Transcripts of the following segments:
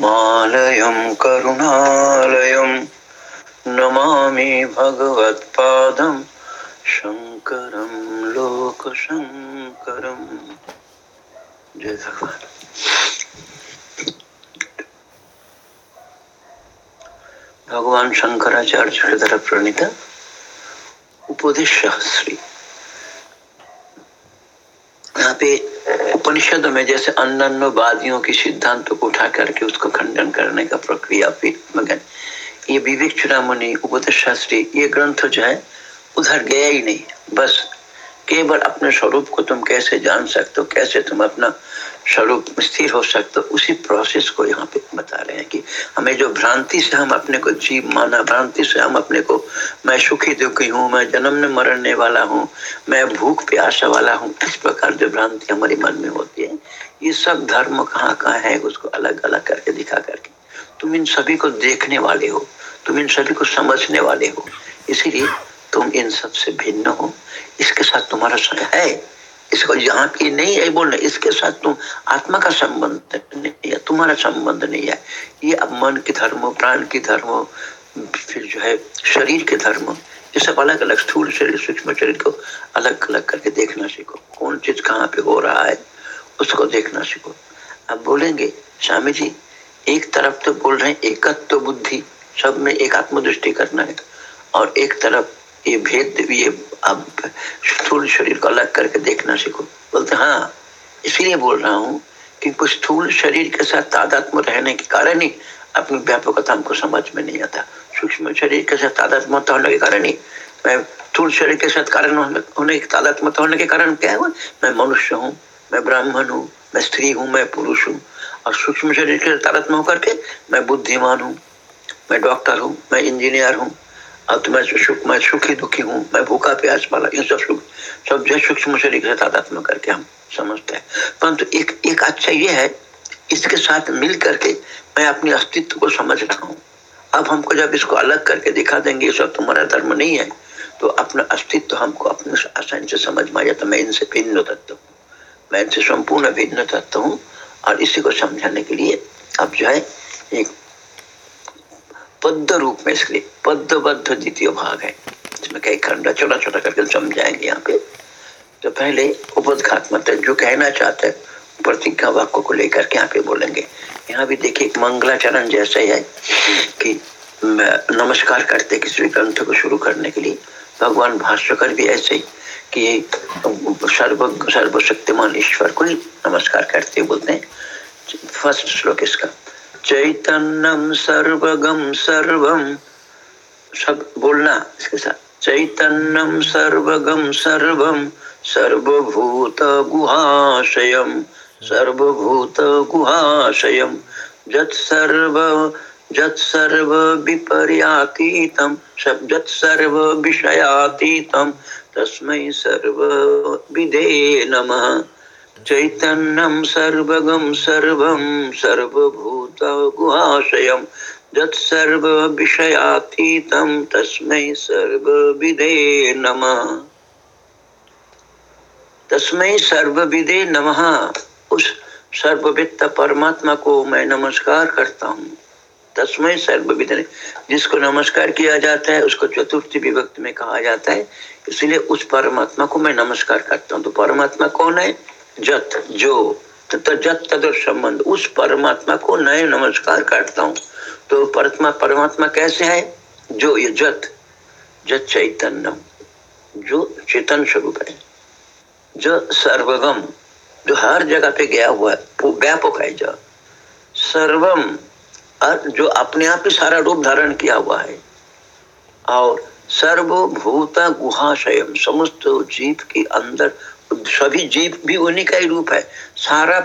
मालयं करुणालयं नमामि भगवत्पादं शङ्करं लोकशङ्करम् जय भगवान। भगवान शंकराचार्य द्वारा प्रणीत उपदेश शास्त्री यहाँ पे उपनिषद में जैसे अन्य वादियों के सिद्धांत को उठा करके उसको खंडन करने का प्रक्रिया फिर मगन। ये विवेक चुरामणि उपदेश शास्त्री, ये ग्रंथ जो है, उधर गया ही नहीं। बस केवल अपने स्वरूप को तुम कैसे जान सकते हो, कैसे तुम अपना स्वरूप स्थिर हो सकते हो, उसी प्रोसेस को यहाँ पे बता रहे हैं कि हमें जो भ्रांति से हम अपने को जीव माना, भ्रांति से हम अपने को, मैं सुखी दुखी हूँ, मैं जन्म में मरने वाला हूँ, मैं भूख प्यासा वाला हूँ, इस प्रकार जो भ्रांति हमारे मन में होती है, ये सब धर्म कहाँ कहाँ है, उसको अलग अलग करके दिखा करके। तुम इन सभी को देखने वाले हो, तुम इन सभी को समझने वाले हो, इसीलिए तुम इन सबसे भिन्न हो। इसके साथ तुम्हारा है। इसको यहाँ की नहीं है बोलना इसके साथ तुम आत्मा का संबंध नहीं है, तुम्हारा संबंध नहीं है। ये अब मन के धर्म, प्राण के धर्म, फिर जो है शरीर के धर्म, ये सब अलग अलग स्थूल शरीर, सूक्ष्म शरीर को अलग अलग करके देखना सीखो। कौन चीज़ कहाँ पे हो रहा है, उसको देखना सीखो। अब बोलेंगे, स्वामी जी, एक तरफ़ तो बोल रहे हैं, एकत्व तो बुद्धि, सब में एक आत्मदृष्टि करना है और एक तरफ़ ये भेद ये अब स्थूल शरीर को अलग करके देखना सीखो। बोलते हाँ इसीलिए बोल रहा हूँ कि कुछ स्थूल शरीर के साथ तादात्म रहने के कारण ही अपनी व्यापकता हमको समझ में नहीं आता। सूक्ष्म शरीर के साथ तादात्मता होने के कारण ही, मैं स्थूल शरीर के साथ कारण होने के तादात्मता होने के कारण क्या है मैं मनुष्य हूँ, मैं ब्राह्मण हूँ, मैं स्त्री हूँ, मैं पुरुष हूँ। और सूक्ष्म शरीर के साथ तादात्म होकर के मैं बुद्धिमान हूँ, मैं डॉक्टर हूँ, मैं इंजीनियर हूँ अब तो मैं सुख मैं सुखी दुखी हूँ, मैं भूखा प्यास वाला इन सब सुख, सब जो सूक्ष्म शरीर से तादात्म करके हम समझते हैं। परंतु तो एक एक अच्छा ये है, इसके साथ मिल करके मैं अपने अस्तित्व को समझ रहा हूँ। अब हमको जब इसको अलग करके दिखा देंगे, ये सब तुम्हारा धर्म नहीं है तो अपना अस्तित्व हमको अपने आसानी से समझ में आ जाता मैं इनसे भिन्न तत्व हूँ, मैं इनसे संपूर्ण भिन्न तत्व हूँ, और इसी को समझाने के लिए अब जो है, एक पद्य रूप में इसलिए पद्यबद्ध द्वितीय भाग है। इसमें कई खंड छोटा छोटा करके समझाएँगे यहाँ पे। तो पहले उपदघात मतलब जो कहना चाहते हैं, प्रतिज्ञा वाक्य को लेकर के यहाँ पे बोलेंगे। यहाँ भी देखिए मंगलाचरण जैसे है कि नमस्कार करते किसी ग्रंथ को शुरू करने के लिए। भगवान भाष्यकर भी ऐसे ही कि सर्व, सर्वशक्तिमान ईश्वर को ही नमस्कार करते बोलते हैं। फ़र्स्ट श्लोक इसका। चैतन्यम सर्वगम सर्वम सब बोलना, इसके साथ। चैतन्यम सर्वगम सर्वम सर्वभूत गुहाशयम सर्वभूत गुहाशयम जत सर्व जत सर्व विपर्यातीतम सब जत विषयातीतम तस्मै सर्व विदे नमः। चैतन्यम सर्वगम सर्वम सर्वभूत गुहाशयम जत्सर्व विषयातीतम तस्मै नमः। तस्मै नमः। उस सर्ववित्त परमात्मा को मैं नमस्कार करता हूँ। तस्मय सर्वविद जिसको नमस्कार किया जाता है, उसको चतुर्थी विभक्त में कहा जाता है। इसलिए उस परमात्मा को मैं नमस्कार करता हूँ। तो परमात्मा कौन है? जत, जो तो जत तद संबंध। उस परमात्मा को नए नमस्कार करता हूँ। तो परमात्मा परमात्मा कैसे है? जो ये जत जत चैतन्य जो चेतन स्वरूप है। जो सर्वगम, जो हर जगह पे गया हुआ है व्यापक है जो। सर्वम और जो अपने आप ही सारा रूप धारण किया हुआ है। और सर्वभूत गुहाशय समस्त जीव के अंदर सभी जीव भी उन्हीं का ही रूप है। सारा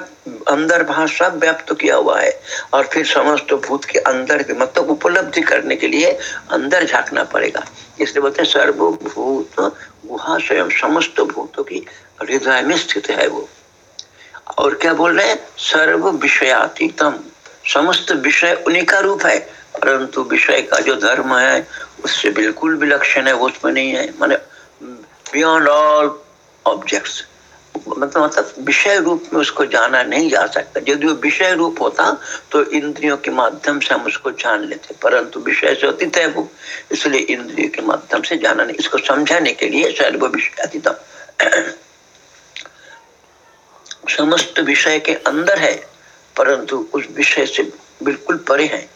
अंदर वहाँ सब व्याप्त किया हुआ है और फिर समस्त भूत के अंदर भी मतलब उपलब्धि करने के लिए अंदर झांकना पड़ेगा। इसलिए बोलते हैं, सर्वभूत गुहा स्वयं समस्त भूतों की हृदय में स्थित है वो। और क्या बोल रहे हैं? सर्व विषयातीतम। समस्त विषय उन्हीं का रूप है, परंतु विषय का जो धर्म है, उससे बिल्कुल विलक्षण है, वो उसमें नहीं है। माने बियॉन्ड ऑल ऑब्जेक्ट्स मतलब मतलब विषय रूप में उसको जाना नहीं जा सकता। यदि वो विषय रूप होता तो इंद्रियों के माध्यम से हम उसको जान लेते, परंतु विषय से अतीत है वो। इसलिए इंद्रियों के माध्यम से जाना नहीं। इसको समझाने के लिए सर्व विषय अतीतम समस्त विषय के अंदर है, परंतु उस विषय से बिल्कुल परे है।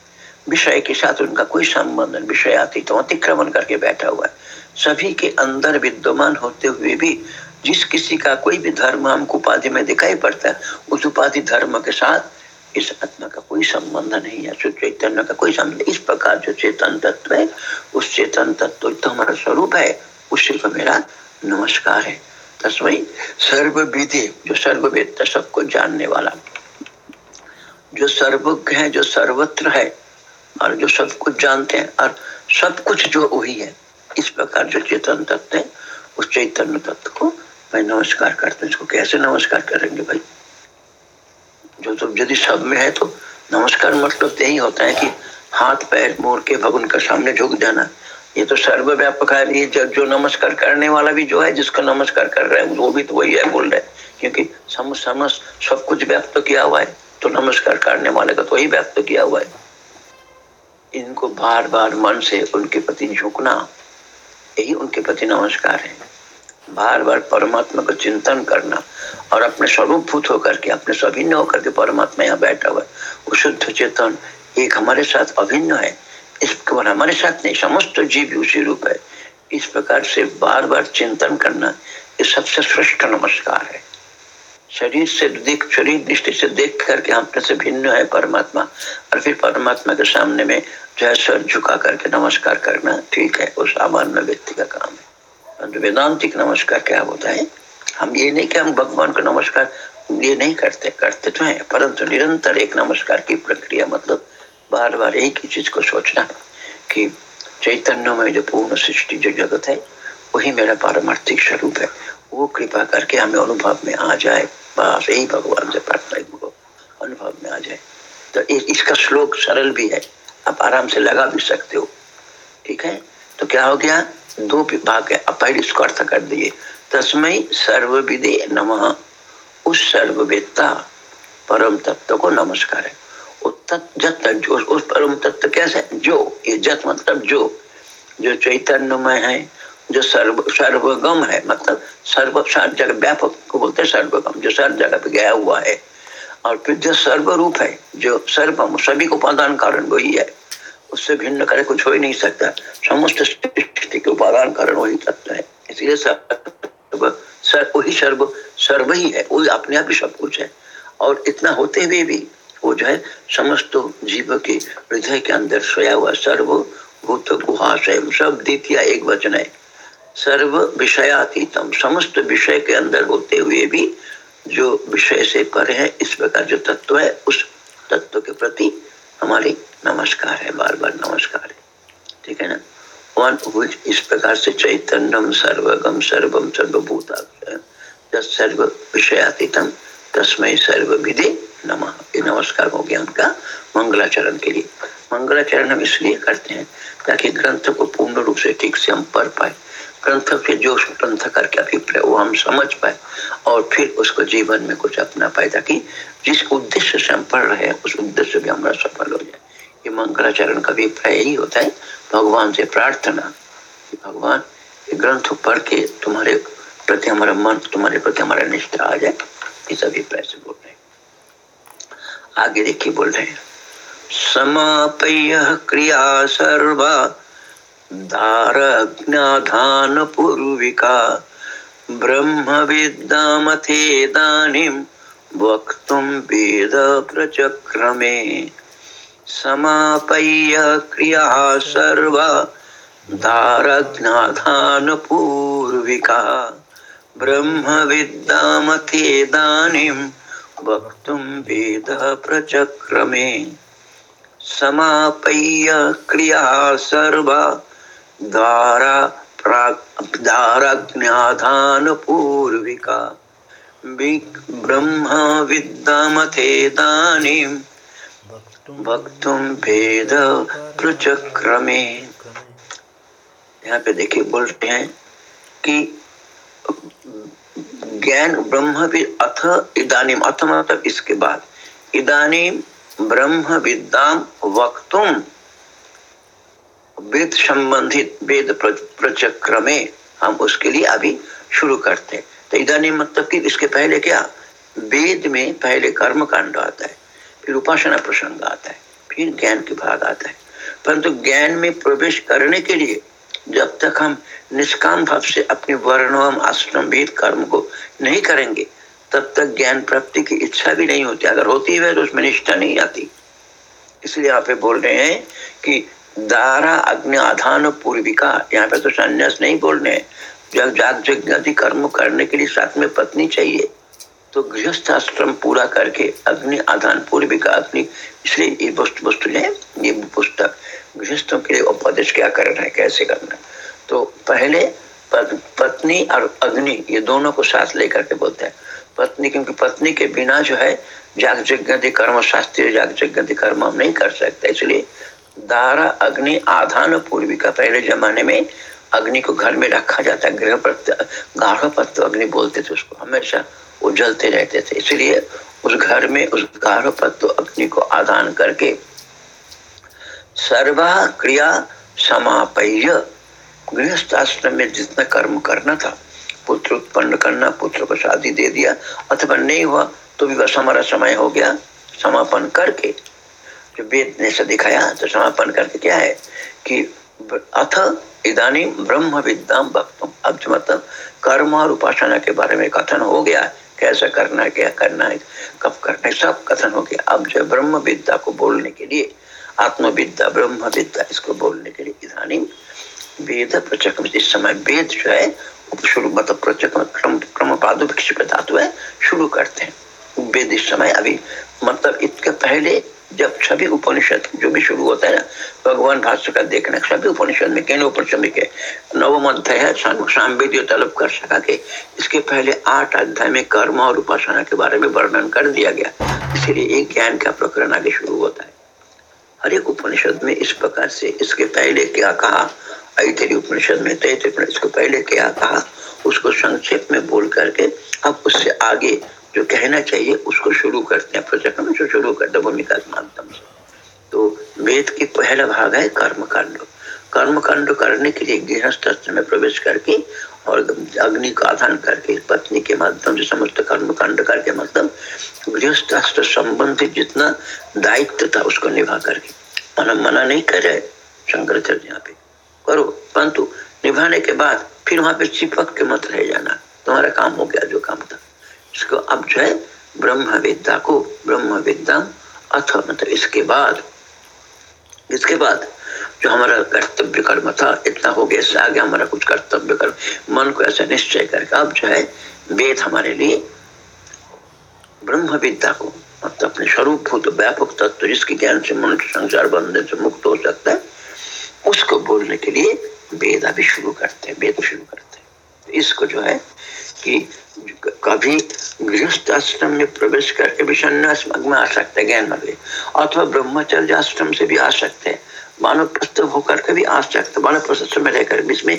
विषय के साथ उनका कोई संबंध नहीं। विषय आती तो अतिक्रमण करके बैठा हुआ है। सभी के अंदर विद्यमान होते हुए भी जिस किसी का कोई भी धर्म हमको उपाधि में दिखाई पड़ता है, उस उपाधि धर्म के साथ इस आत्मा का कोई संबंध नहीं है चैतन्य का कोई संबंध इस प्रकार जो चेतन तत्व है, उस चेतन तत्व तो हमारा स्वरूप है उससे तो मेरा नमस्कार है। तस्वई सर्व विधि जो सर्ववेद सबको जानने वाला। जो सर्वज्ञ है, जो सर्वत्र है, और जो सब कुछ जानते हैं, और सब कुछ जो वही है, इस प्रकार जो चेतन तत्व है, उस चैतन्य तत्व को मैं नमस्कार करते हैं इसको। कैसे नमस्कार करेंगे भाई? जो तो यदि सब में है तो नमस्कार मतलब तो यही होता है कि हाथ पैर मोड़ के भगवान का सामने झुक जाना। ये तो सर्वव्यापक है। ये जो, जो नमस्कार करने वाला भी जो है जिसका नमस्कार कर रहे हैं वो भी तो वही है बोल रहे क्योंकि सम समझ सब कुछ व्यक्त किया हुआ है तो नमस्कार करने वाले का तो वही व्यक्त किया हुआ है। इनको बार बार मन से उनके प्रति झुकना यही उनके प्रति नमस्कार है। बार बार परमात्मा का चिंतन करना और अपने स्वरूप भूत होकर के, अपने सभिन्न होकर के परमात्मा यहाँ बैठा हुआ वो शुद्ध चेतन एक हमारे साथ अभिन्न है। इस केवल हमारे साथ नहीं, समस्त जीव उसी रूप है। इस प्रकार से बार बार चिंतन करना ये सबसे श्रेष्ठ नमस्कार है। शरीर से देख, शरीर दृष्टि से देख करके अपने से भिन्न है परमात्मा। और फिर परमात्मा के सामने में जो है सर झुका करके नमस्कार करना ठीक है, वो सामान्य व्यक्ति का काम है। वेदांतिक नमस्कार क्या होता है? हम ये नहीं कि हम भगवान को नमस्कार ये नहीं करते करते तो है, परंतु निरंतर एक नमस्कार की प्रक्रिया मतलब बार बार एक ही चीज़ को सोचना कि चैतन्य में जो पूर्ण सृष्टि जो जगत है, वही मेरा पारमार्थिक स्वरूप है। वो कृपा करके हमें अनुभव में आ जाए। बस यही भगवान से प्रार्थना अनुभव में आ जाए। तो इसका श्लोक सरल भी है। आप आराम से लगा भी सकते हो। ठीक है? तो क्या हो गया? दो भाग है पहले इसको अर्थ कर दिए तस्मय सर्वविदे नम। उस सर्ववेदता परम तत्व को नमस्कार है। जो उस परम तत्व कैसे? जो, ये जत मतलब जो। जो चैतन्यमय है, जो सर्व सर्वगम है मतलब सर्व जगह व्यापक को बोलते हैं सर्वगम, जो सर्व जगह पे गया हुआ है। और फिर जो सर्वरूप है, जो सर्वम, सभी को उपादान कारण वही है। उससे भिन्न करे कुछ हो ही नहीं सकता। समस्त के उपादान कारण वही तत्व है। इसलिए सर्व सर वही सर्व सर्व ही है। वही अपने आप ही सब कुछ है। और इतना होते हुए भी वो जो है, समस्त जीव के हृदय के अंदर सोया हुआ सर्व, भूत गुहाशय सब द्वितीय एक वचन है। सर्व विषयातीतम, समस्त विषय के अंदर होते हुए भी जो विषय से पर है, इस प्रकार जो तत्व है, उस तत्व के प्रति हमारी नमस्कार है, बार बार नमस्कार है। ठीक है ना? वन इस प्रकार से चैतन्यम सर्वगम सर्वम सर्वभूत सर्व विषयातीतम तस्मय सर्व विधि नम। ये नमस्कार हो गया उनका मंगलाचरण के लिए। मंगलाचरण हम इसलिए करते हैं ताकि ग्रंथ को पूर्ण रूप से ठीक से हम पढ़ पाए। ग्रंथ के जो ग्रंथ करके अभिप्राय वो हम समझ पाए और फिर उसको जीवन में कुछ अपना पाए ताकि जिस उद्देश्य से हम पढ़ रहे हैं, उस उद्देश्य भी हमारा सफल हो जाए। ये मंगलाचरण का अभिप्राय यही होता है, भगवान से प्रार्थना। भगवान ग्रंथ पढ़ के तुम्हारे प्रति हमारा मन, तुम्हारे प्रति हमारा निष्ठा आ जाए, इस अभिप्राय से बोल रहे हैं। आगे देखिए बोल रहे हैं। समापय क्रिया सर्वा, दारज्ञाधानपूर्विका, ब्रह्मविद्यामथेदानीं वक्तुं वेदप्रचक्रमे। समापय्य क्रियाः सर्वा धारज्ञाधानपूर्विका ब्रह्मविद्यामथेदानीं वक्तुं वेदः प्रचक्रमे। समापय्य क्रियाः सर्वा द्वारा धाराज्ञाधान पूर्विका ब्रह्म विद्यामथेदानीं वक्तुम भेद प्रचक्रमे यहाँ पे देखिए बोलते हैं कि ज्ञान ब्रह्म अथ इदानीम, अथ मतलब इसके बाद। इदानीम ब्रह्म विद्याम वक्तुम वेद संबंधित वेद प्रचक्र में हम उसके लिए अभी शुरू करते हैं। तो इधानी मतलब कि इसके पहले क्या? वेद में पहले कर्म कांड आता है। फिर उपासना प्रसंग आता है, फिर ज्ञान के भाग आता है। परंतु ज्ञान में प्रवेश करने के लिए जब तक हम निष्काम भाव से अपने वर्णोम आश्रम भेद कर्म को नहीं करेंगे, तब तक ज्ञान प्राप्ति की इच्छा भी नहीं होती। अगर होती है तो उसमें निष्ठा नहीं आती। इसलिए यहाँ पे बोल रहे हैं कि दारा, अग्नि, आधान पूर्विका, यहाँ पे तो संन्यास नहीं बोल रहे हैं। जब जाग जगह कर्म करने के लिए साथ में पत्नी चाहिए तो गृहस्थ आश्रम पूरा करके अग्नि, आधान, पूर्वी का अग्नि इसलिए ये वस्तु वस्तु है? ये पुस्तक। गृहस्थों के लिए उपदेश क्या करना है? कैसे करना है? तो पहले पत्नी और अग्नि, ये दोनों को साथ लेकर के बोलते हैं। पत्नी, क्योंकि पत्नी के बिना जो है जाग जगह कर्म, शास्त्रीय जाग जगह कर्म हम नहीं कर सकते। इसलिए दारा, अग्नि, आधान पूर्वी का पहले जमाने में अग्नि को घर में रखा जाता है। गृह प्रत्य गाढ़ पत्व अग्नि बोलते थे उसको। हमेशा वो जलते रहते थे। इसलिए उस घर में, उस गाढ़ पत्व अग्नि को आदान करके सर्वा क्रिया समापय गृहस्थ आश्रम में जितना कर्म करना था, पुत्र उत्पन्न करना, पुत्र को शादी दे दिया, अथवा नहीं हुआ तो भी बस हमारा समय हो गया समापन करके। जो वेद ने से दिखाया तो समापन करके क्या है कि अथ इधानी ब्रह्म विद्याम भक्तम अब जो मतलब कर्म और उपासना के बारे में कथन हो गया कैसा करना है क्या करना है कब करना है सब कथन हो गया। अब जो ब्रह्म विद्या को बोलने के लिए, आत्मविद्या ब्रह्म विद्या इसको बोलने के लिए इधानी वेद प्रचक इस समय वेद जो है, शुरू मतलब प्रचक क्रम क्रम पादुभिक्षक धातु है, शुरू करते हैं। वेद इस समय अभी मतलब इसके पहले जब सभी उपनिषद, जो भी शुरू होता है ना, भगवान भाष्य का देखना, सभी उपनिषद में केन उपनिषद के नवम अध्याय है सामवेदी तलब कर सका के इसके पहले आठ अध्याय में कर्म और उपासना के बारे में वर्णन कर दिया गया। इसलिए एक ज्ञान का प्रकरण आगे शुरू होता है। हर एक उपनिषद में इस प्रकार से इसके पहले क्या कहा, ऐतरी उपनिषद में तैतरी इसको पहले क्या कहा, उसको संक्षेप में बोल करके अब उससे आगे जो कहना चाहिए, उसको शुरू करते हैं प्रचक्र जो शुरू करते भूमिका माध्यम से। तो वेद की पहला भाग है कर्म कांड कर्म कांड करने के लिए गृहस्थ में प्रवेश करके और अग्नि का आधान करके पत्नी के माध्यम से समस्त कर्म कांड करके मतलब गृहस्थ संबंधित जितना दायित्व था, उसको निभा करके। मना मना नहीं कर शंकराचार्य यहाँ पे। करो, परंतु निभाने के बाद फिर वहाँ पे चिपक के मत रह जाना। तुम्हारा काम हो गया, जो काम था। इसको अब जो है ब्रह्म विद्या को ब्रह्म विद्या अथवा मतलब इसके बाद इसके बाद जो हमारा कर्तव्य कर्म था, इतना हो गया, इससे आगे हमारा कुछ कर्तव्य कर्म, मन को ऐसा निश्चय करके अब जो है वेद हमारे लिए ब्रह्म विद्या को मतलब अपने स्वरूप भूत व्यापक तत्व जिसके ज्ञान से मनुष्य संसार बंधन से मुक्त हो सकता है, उसको बोलने के लिए वेद अभी शुरू करते हैं, वेद शुरू करते हैं। इसको जो है कि कभी गृहस्थ आश्रम में प्रवेश करके भी संन्यास में आ सकते ज्ञान में अथवा ब्रह्मचर्य आश्रम से भी आ सकते हैं। मानव प्रस्थ होकर के भी आ सकते मानव प्रस्थ में रहकर भी इसमें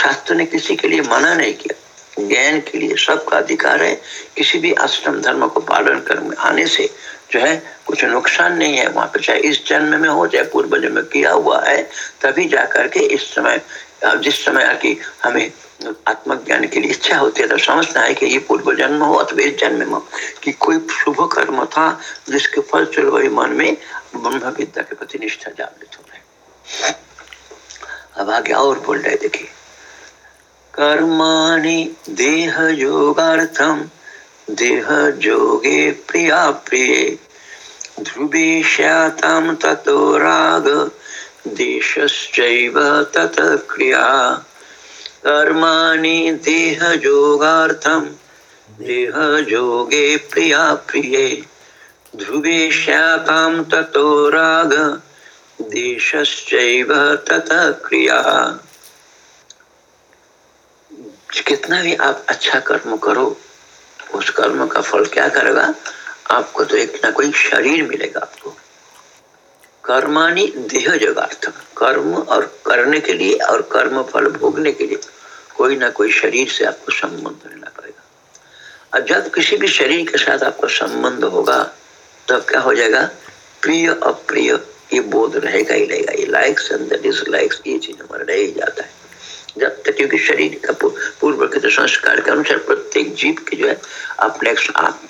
शास्त्र ने किसी के लिए मना नहीं किया। ज्ञान के लिए सबका अधिकार है किसी भी आश्रम धर्म को पालन कर आने से जो है, कुछ नुकसान नहीं है वहाँ पे। चाहे इस जन्म में हो, चाहे पूर्व जन्म किया हुआ है, तभी जाकर के इस समय, जिस समय आके हमें आत्मज्ञान के लिए इच्छा होती है तो समझता है कि ये पूर्व जन्म हो अथवा इस जन्म में कि कोई शुभ कर्म था जिसके फल चल वही मन में ब्रह्म विद्या के प्रति निष्ठा जागृत हो रहे अब आगे और बोल रहे देखिए। कर्माणि देह योगार्थम देह जोगे प्रिया प्रिय ध्रुवे श्यातम ततो राग, देशश्चैव तत क्रिया। कर्माणि देहयोगार्थं, देहयोगे प्रिया प्रिये। ध्रुवे श्यातां ततो राग, देशश्चैव ततः क्रिया। कितना भी आप अच्छा कर्म करो, उस कर्म का फल क्या करेगा? आपको तो एक ना कोई शरीर मिलेगा आपको। कर्मानी देह जगार्थ। कर्म और करने के लिए और कर्म फल भोगने के लिए कोई ना कोई शरीर से आपको संबंध रहना पड़ेगा। और जब किसी भी शरीर के साथ आपका संबंध होगा, तब क्या हो जाएगा? प्रिय अप्रिय, ये बोध रहेगा ही रहेगा। ये लाइक्स एंड डिसलाइक्स ये चीज़ हमारा रह ही जाता है। जब तक क्योंकि शरीर का पूर्व के संस्कार के अनुसार प्रत्येक जीव के जो है, अपने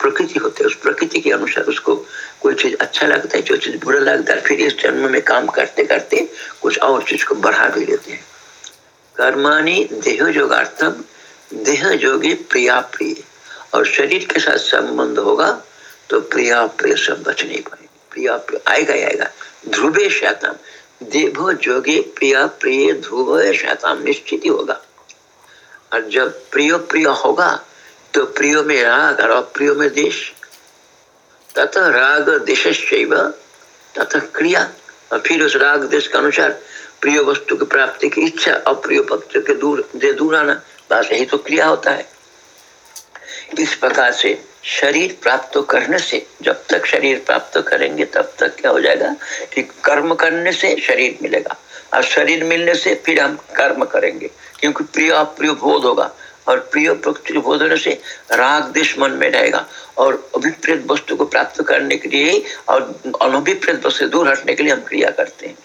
प्रकृति होते हैं। उस प्रकृति के अनुसार उसको कोई चीज़ अच्छा लगता है, जो चीज़ बुरा लगता है, फिर इस जन्म में काम करते करते कुछ और चीज़ को बढ़ा भी लेते हैं। कर्माणी देह जोगार्थम देह जोगी प्रिया प्रिय। और शरीर के साथ संबंध होगा तो प्रिया प्रिय सब बच नहीं पाएँगे। प्रिया प्रिय, आएगा ही आएगा। ध्रुवे शैतान देव जोगे प्रिय प्रिय, ध्रुव शैतान, निश्चित ही होगा। और जब प्रिय प्रिय होगा तो प्रियो में राग और अप्रियो में देश। तथा राग देश तथा क्रिया। और फिर उस राग देश के अनुसार प्रिय वस्तु की प्राप्ति की इच्छा अप्रिय पक्ष के दूर, दे दूर आना बस यही तो क्रिया होता है। इस प्रकार से शरीर प्राप्त करने से, जब तक शरीर प्राप्त करेंगे, तब तक क्या हो जाएगा कि कर्म करने से शरीर मिलेगा। और शरीर मिलने से फिर हम कर्म करेंगे, क्योंकि प्रिय अप्रिय बोध होगा। और प्रिय प्रकृति बोध होने से राग देश मन में रहेगा और अभिप्रेत वस्तु को प्राप्त करने के लिए और अनभिप्रेत वस्तु से दूर हटने के लिए हम क्रिया करते हैं।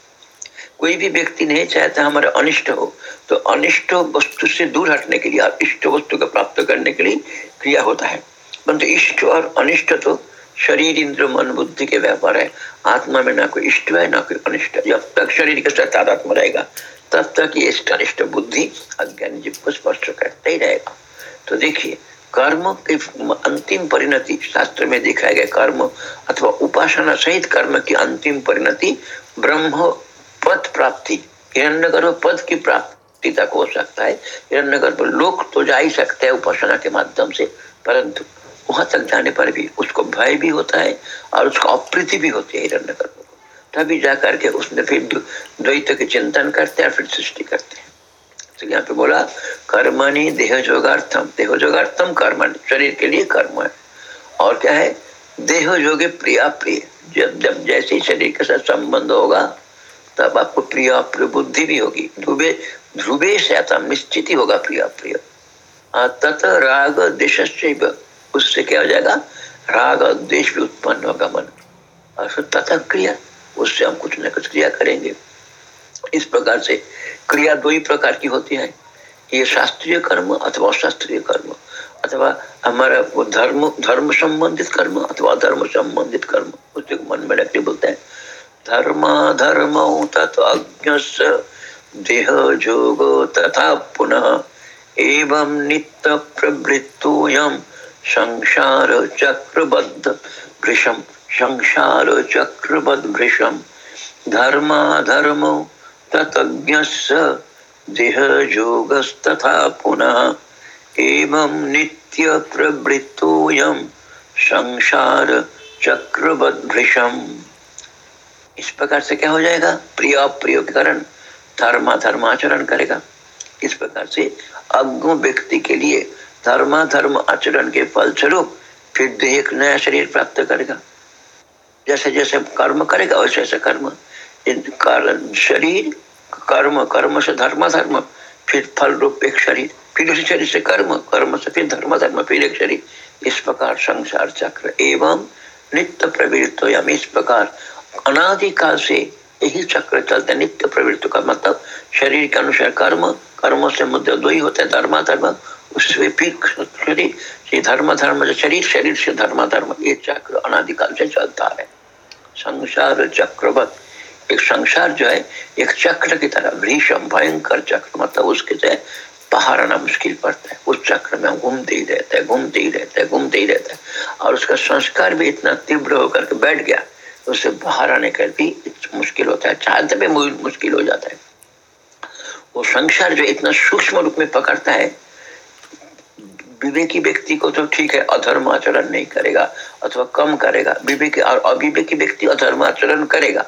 कोई भी व्यक्ति नहीं चाहता हमारा अनिष्ट हो तो अनिष्ट वस्तु से दूर हटने के लिए और इष्ट वस्तु को प्राप्त करने के लिए क्रिया होता है। परंतु इष्ट और अनिष्ट तो शरीर, इंद्र, मन, बुद्धि के व्यापार है। आत्मा में ना कोई इष्ट है, ना कोई अनिष्ट जब तक शरीर के साथ आत्मा रहेगा तब तक ये इष्ट बुद्धि अज्ञान जीव को स्पष्ट करता ही रहेगा। तो देखिए, कर्म की अंतिम परिणति शास्त्र में दिखाया गया कर्म अथवा उपासना सहित कर्म की अंतिम परिणति ब्रह्म पद प्राप्ति हिरण्य पद की प्राप्ति तक हो सकता है। हिरण्य लोक तो जा ही सकते हैं उपासना के माध्यम से, परंतु वहाँ तक जाने पर भी उसको भय भी होता है और उसको अप्रीति भी होती है हिरण्य गर्भ तभी जाकर के उसने फिर द्वैत के चिंतन करते हैं, फिर सृष्टि करते हैं। तो यहाँ पे बोला, कर्मणि देह जोगार्थम देह जोगार्थम कर्म शरीर के लिए कर्म है। और क्या है? देह जोगे प्रिया प्रिय। जब जब जैसे ही शरीर के साथ संबंध होगा, तब आपको प्रिय प्रिय बुद्धि भी होगी। ध्रुवे ध्रुवे से आता निश्चित ही होगा प्रिय प्रिय। तत राग देश उससे क्या हो जाएगा? राग और देश भी उत्पन्न होगा मन। और तथा क्रिया। उससे हम कुछ न कुछ क्रिया करेंगे। इस प्रकार से क्रिया दो ही प्रकार की होती है। ये शास्त्रीय कर्म अथवा शास्त्रीय कर्म, अथवा हमारा वो धर्म धर्म संबंधित कर्म अथवा धर्म संबंधित कर्म उसके मन में रखते बोलते हैं। धर्म धर्म तत्व देह जोग तथा पुनः एवं नित्य प्रवृत्तोयम संसार चक्रबद्ध संसार चक्रबद्ध भृशम ततज्ञ देह जोगस्तथा पुनः। एवं नित्य प्रवृत्तोयम संसार चक्रबद्ध भृशम इस प्रकार से क्या हो जाएगा? प्रिय अप्रिय कारण धर्मा धर्माचरण करेगा। इस प्रकार से अज्ञ व्यक्ति के लिए धर्मा धर्म आचरण के फल स्वरूप फिर एक नया शरीर प्राप्त करेगा। जैसे जैसे कर्म करेगा वैसे वैसे कर्म। शरीर, कर्म कर्म से धर्म धर्म, फिर फल रूप एक शरीर, फिर उसी शरीर से कर्म कर्म से फिर धर्म धर्म, फिर एक शरीर। इस प्रकार संसार चक्र एवं नित्य प्रवृत्त इस प्रकार अनादिकाल से यही चक्र चलते नित्य प्रवृत्ति का मतलब शरीर के अनुसार कर्म कर्म से मुद्दे दो ही। होते धर्मा, धर्म उससे फिर शरीर धर्म धर्म शरीर शरीर से धर्म धर्म, ये चक्र अनादिकाल से चलता है। संसार चक्रवत, एक संसार जो है, एक चक्र की तरह भीषम भयंकर चक्र मतलब उसके जो बाहर आना मुश्किल पड़ता है। उस चक्र में घूमते ही रहते हैं, घूमते ही रहते हैं, घूमते ही रहते हैं। और उसका संस्कार भी इतना तीव्र होकर के बैठ गया उससे बाहर आने का भी मुश्किल होता है, चाहते भी मुश्किल हो जाता है। वो संसार जो इतना सूक्ष्म रूप में पकड़ता है विवेकी व्यक्ति को तो ठीक है अधर्म आचरण नहीं करेगा, अथवा कम करेगा। विवेकी और अविवेकी व्यक्ति अधर्म आचरण करेगा।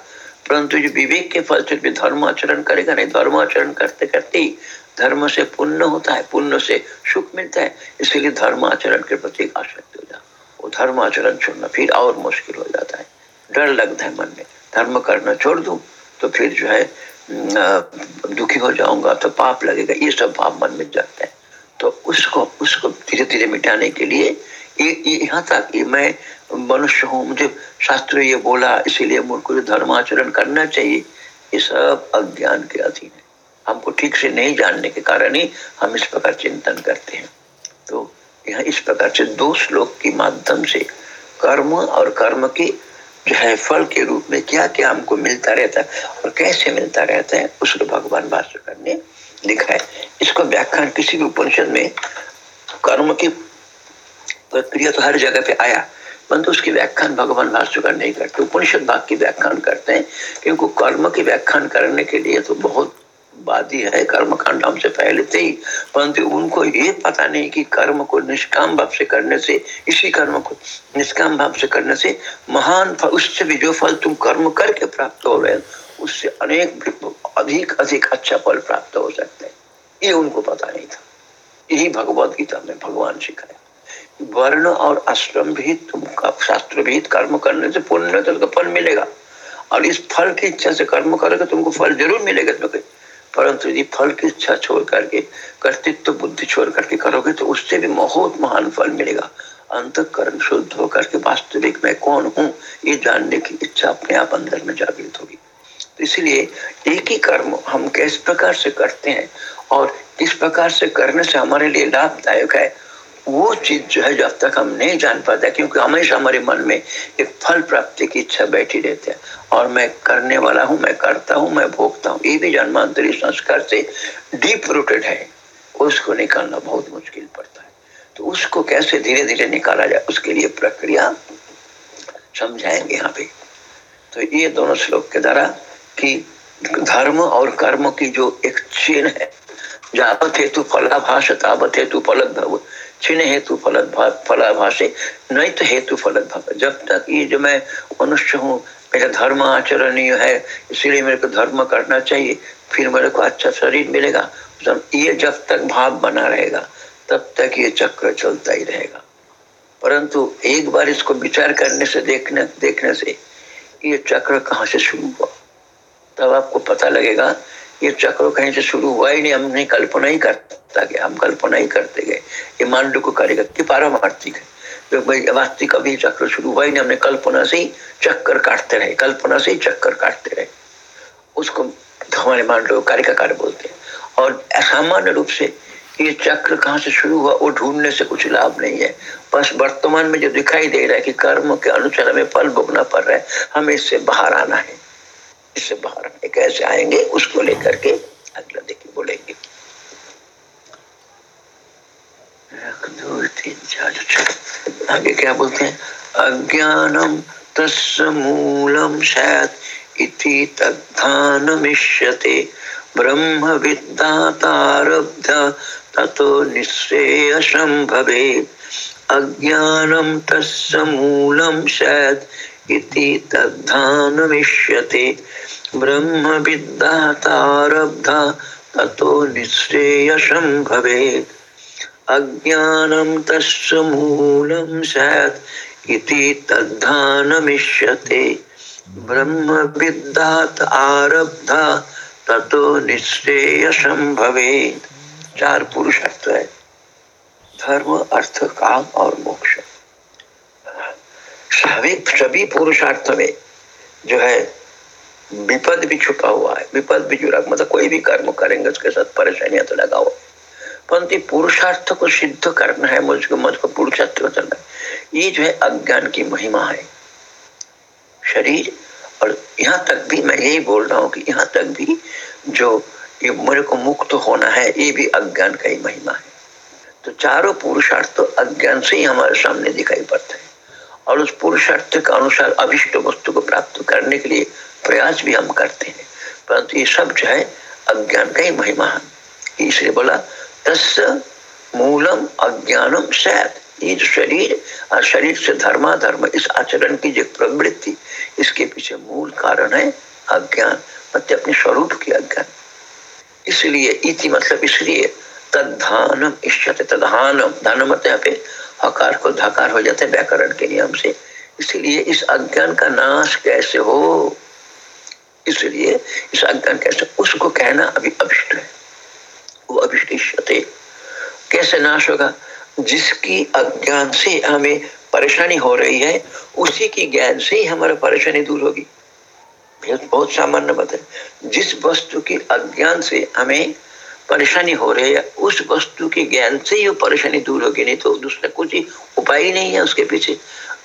परंतु जो विवेक के फल से धर्म आचरण करेगा नहीं धर्म आचरण करते करते ही धर्म से पुण्य होता है, पुण्य से सुख मिलता है, इसलिए धर्म आचरण के प्रति आसक्ति हो जाता वो धर्म आचरण छोड़ना फिर और मुश्किल हो जाता है। डर लगता है मन में, धर्म करना छोड़ दू तो फिर जो है दुखी हो जाऊँगा तो पाप लगेगा, ये सब भाव मन में जाता है। तो उसको उसको धीरे धीरे मिटाने के लिए यहाँ तक ये मैं मनुष्य हूँ, मुझे शास्त्र ये बोला, इसीलिए मुझको धर्माचरण करना चाहिए। ये सब अज्ञान के अधीन है। हमको ठीक से नहीं जानने के कारण ही हम इस प्रकार चिंतन करते हैं। तो यह इस प्रकार से दो श्लोक के माध्यम से कर्म और कर्म के जो है फल के रूप में क्या क्या हमको मिलता रहता है और कैसे मिलता रहता है उसको भगवान भाष्यकर ने लिखा है। इसको व्याख्यान किसी भी उपनिषद में कर्म की प्रक्रिया तो हर जगह पे आया, परंतु उसकी व्याख्यान भगवान भाष्यकर नहीं करते, उपनिषद भाग की व्याख्यान करते हैं, क्योंकि कर्म की व्याख्यान करने के लिए तो बहुत वादी है कर्म कांड हमसे पहले थे ही, परंतु उनको ये पता नहीं कि कर्म को निष्काम भाव से करने से, इसी कर्म को निष्काम भाव से करने से महान उससे भी जो फल तुम कर्म करके प्राप्त हो रहे उससे अनेक अधिक अधिक अच्छा फल प्राप्त हो सकता है। ये उनको पता नहीं था। यही भगवत गीता में भगवान सिखाया। वर्ण और आश्रम भी तुम शास्त्र भी कर्म करने से पुण्य तो फल मिलेगा। और इस फल की इच्छा से कर्म करोगे तुमको फल ज़रूर मिलेगा तुम्हें। परंतु यदि फल की इच्छा छोड़ करके कर्तृत्व बुद्धि छोड़ करके करोगे तो उससे भी बहुत महान फल मिलेगा। अंत कर्म शुद्ध होकर के वास्तविक मैं कौन हूँ, ये जानने की इच्छा अपने आप अंदर में जागृत होगी। इसलिए एक ही कर्म हम किस प्रकार से करते हैं और किस प्रकार से करने से हमारे लिए लाभदायक है, वो चीज़ जो है जब तक हम नहीं जान पाते, क्योंकि हमेशा हमारे मन में एक फल प्राप्ति की इच्छा बैठी रहती है। और मैं करने वाला हूँ, मैं करता हूँ, मैं भोगता हूँ। ये भी जन्मांतरी संस्कार से डीप रूटेड है। उसको निकालना बहुत मुश्किल पड़ता है। तो उसको कैसे धीरे धीरे निकाला जाए, उसके लिए प्रक्रिया समझाएँगे यहाँ पे। तो ये दोनों श्लोक के द्वारा कि धर्म और कर्म की जो एक चेन है, जावत हेतु फलाभाष तावत हेतु फलत भव छिन्न हेतु फलत फलाभाषे नहीं तो हेतु फलत भव जब तक ये जो मैं मनुष्य हूँ, मेरा धर्म आचरणीय है, इसीलिए मेरे को धर्म करना चाहिए, फिर मेरे को अच्छा शरीर मिलेगा ये जब तक भाव बना रहेगा, तब तक ये चक्र चलता ही रहेगा। परंतु एक बार इसको विचार करने से, देखने देखने से, ये चक्र कहाँ से शुरू हुआ? तब आपको पता लगेगा, ये चक्र कहीं से शुरू हुआ ही नहीं हमने कल्पना ही करता गया हम कल्पना ही करते गए। ये मांडू को करेगा कि पारमार्थिक है। तो वास्तविक अभी चक्र शुरू हुआ ही नहीं, हमने कल्पना से ही चक्कर काटते रहे, कल्पना से ही चक्कर काटते रहे। उसको हमारे मांडू कार्य बोलते हैं। और असामान्य रूप से ये चक्र कहाँ से शुरू हुआ, वो ढूँढने से कुछ लाभ नहीं है। बस वर्तमान में जो दिखाई दे रहा है कि कर्म के अनुसार हमें फल भोगना पड़ रहा है, हमें इससे बाहर आना है। इससे बाहर आने कैसे आएँगे, उसको लेकर के अगला देखिए बोलेंगे। आगे क्या बोलते हैं? अज्ञानम तस्य मूलम शायद इति तद्धानमिष्यते। ब्रह्म विद्यातारब्ध ततो निश्रेयसं भवेत् अज्ञानं तस्य मूलं स्यात् इति तद्धानमिष्यते। ब्रह्म विद्यातारब्धा ततो निःश्रेयसं भवेत्। अज्ञानं तस्य मूलं स्यात् इति तद्धानमिष्यते। ब्रह्म विद्यात आरब्धा ततो निःश्रेयसं भवेत्। चार पुरुषार्थ है। धर्म, अर्थ, काम और मोक्ष। सभी सभी पुरुषार्थ में जो है विपद भी छुपा हुआ है, विपद भी जुड़ा मतलब कोई भी कर्म करेंगे, उसके साथ परेशानियाँ तो लगा हुआ परंतु पुरुषार्थ को सिद्ध करना है, मुझको मुझको पुरुषार्थ को है। ये जो है अज्ञान की महिमा है। शरीर, और यहाँ तक भी मैं यही बोल रहा हूँ कि यहाँ तक भी जो ये मेरे को मुक्त होना है, ये भी अज्ञान का ही महिमा है। तो चारों पुरुषार्थ तो अज्ञान से ही हमारे सामने दिखाई पड़ता है। और उस पुरुषार्थ के अनुसार अभिष्ट वस्तु को प्राप्त करने के लिए प्रयास भी हम करते हैं। परंतु ये सब जो है, अज्ञान का ही महिमा है। इसलिए बोला तस् मूलम अज्ञानम शायद ये जो शरीर, और शरीर से धर्माधर्म, इस आचरण की जो प्रवृत्ति, इसके पीछे मूल कारण है अज्ञान मतलब अपने स्वरूप की अज्ञान। इसलिए इति मतलब इसलिए, तद्धानम इष्यते तदहानम धानम मतलब यहाँ पे हकार को धकार हो जाते हैं व्याकरण के नियम से। इसलिए इस अज्ञान का नाश कैसे हो? इसलिए इस अज्ञान कैसे उसको कहना अभी अभिष्ट है। वो अभिष्ट कैसे नाश होगा? जिसकी अज्ञान से हमें परेशानी हो रही है, उसी की ज्ञान से ही हमारा परेशानी दूर होगी। बहुत सामान्य बात है। जिस वस्तु की अज्ञान से हमें परेशानी हो रही है, उस वस्तु के ज्ञान से ही वो परेशानी दूर होगी, नहीं तो दूसरा कुछ ही उपाय ही नहीं है उसके पीछे।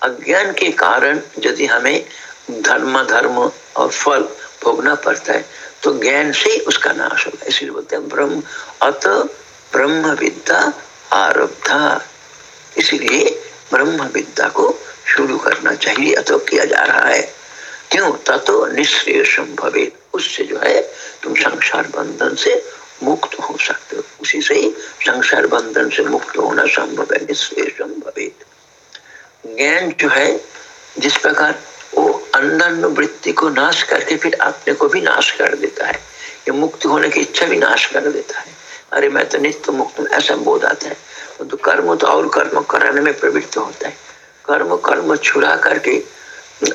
अज्ञान के कारण यदि हमें धर्म धर्म और फल भोगना पड़ता है तो ज्ञान से ही उसका नाश होगा। इसलिए बोलते हैं, ब्रह्म, अत ब्रह्म विद्या आरब्धा। इसलिए ब्रह्म विद्या को शुरू करना चाहिए, अतो किया जा रहा है। क्यों? ततो निश्रेय भवे उससे जो है, तुम संसार बंधन से मुक्त हो सकते हो। उसी से ही संसार बंधन से मुक्त होना संभव है निश्रेय भवे ज्ञान जो है, जिस प्रकार वो अन्य वृत्ति को नाश करके फिर अपने को भी नाश कर देता है। ये मुक्त होने की इच्छा भी नाश कर देता है। अरे मैं तो नित्य मुक्त हूँ, ऐसा बोध आता है। तो कर्म तो और कर्म कराने में प्रवृत्त होता है। कर्म कर्म छुड़ा करके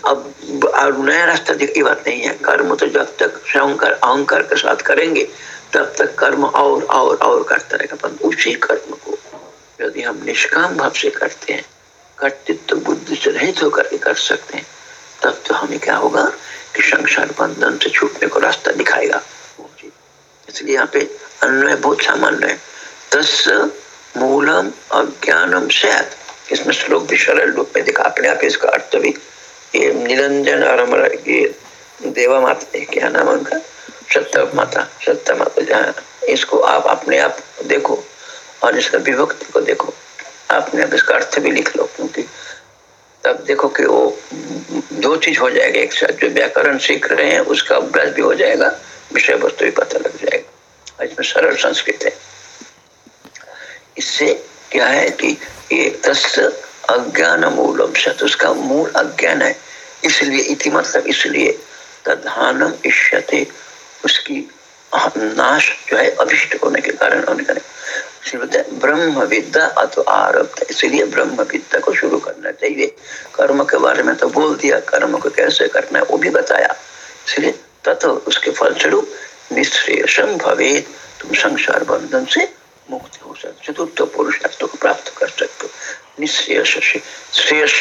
अब और नया रास्ता की बात नहीं है। कर्म तो जब तक अहंकार अहंकार के साथ करेंगे, तब तक कर्म और और और करता रहेगा। पर उसी कर्म को यदि हम निष्काम भाव से करते हैं, कर्तृत्व बुद्धि से रहित होकर के कर सकते हैं तब तो हमें क्या होगा कि संसार बंधन से छूटने को रास्ता दिखाएगा। इसलिए यहाँ पे अन्वय बहुत सामान्य है। तस् मूलम अज्ञानम सैत इसमें श्लोक भी सरल रूप में दिखा। अपने आप इसका अर्थ भी ये निरंजन और हमारा ये देवा माता क्या नाम उनका। सत्य माता सत्य माता जहाँ इसको आप अपने आप देखो और इसका विभक्ति को देखो। आपने आप इसका अर्थ भी लिख लो क्योंकि तब देखो कि वो दो चीज़ हो जाएगा, एक साथ जो व्याकरण सीख रहे हैं, उसका अभ्यास भी हो जाएगा, विषय वस्तु भी पता लग जाएगा। इसमें सरल संस्कृत है। इससे क्या है कि ये अज्ञान मूलम सत, उसका मूल अज्ञान है। इसलिए इति मतलब इसलिए इष्यते, उसकी नाश जो है, अभिष्ट होने के कारण, होने का ब्रह्म विद्या अतो आरब्ध। इसलिए ब्रह्म विद्या को शुरू करना चाहिए। कर्म के बारे में तो बोल दिया, कर्म को कैसे करना है, वो भी बताया। इसलिए तत्व उसके फलस्वरूप निश्रेषम भवे तुम संसार बंधन से मुक्त हो सकते चतुर्थ पुरुषार्थ को प्राप्त कर सकते हो। निश्रेयस श्रेयस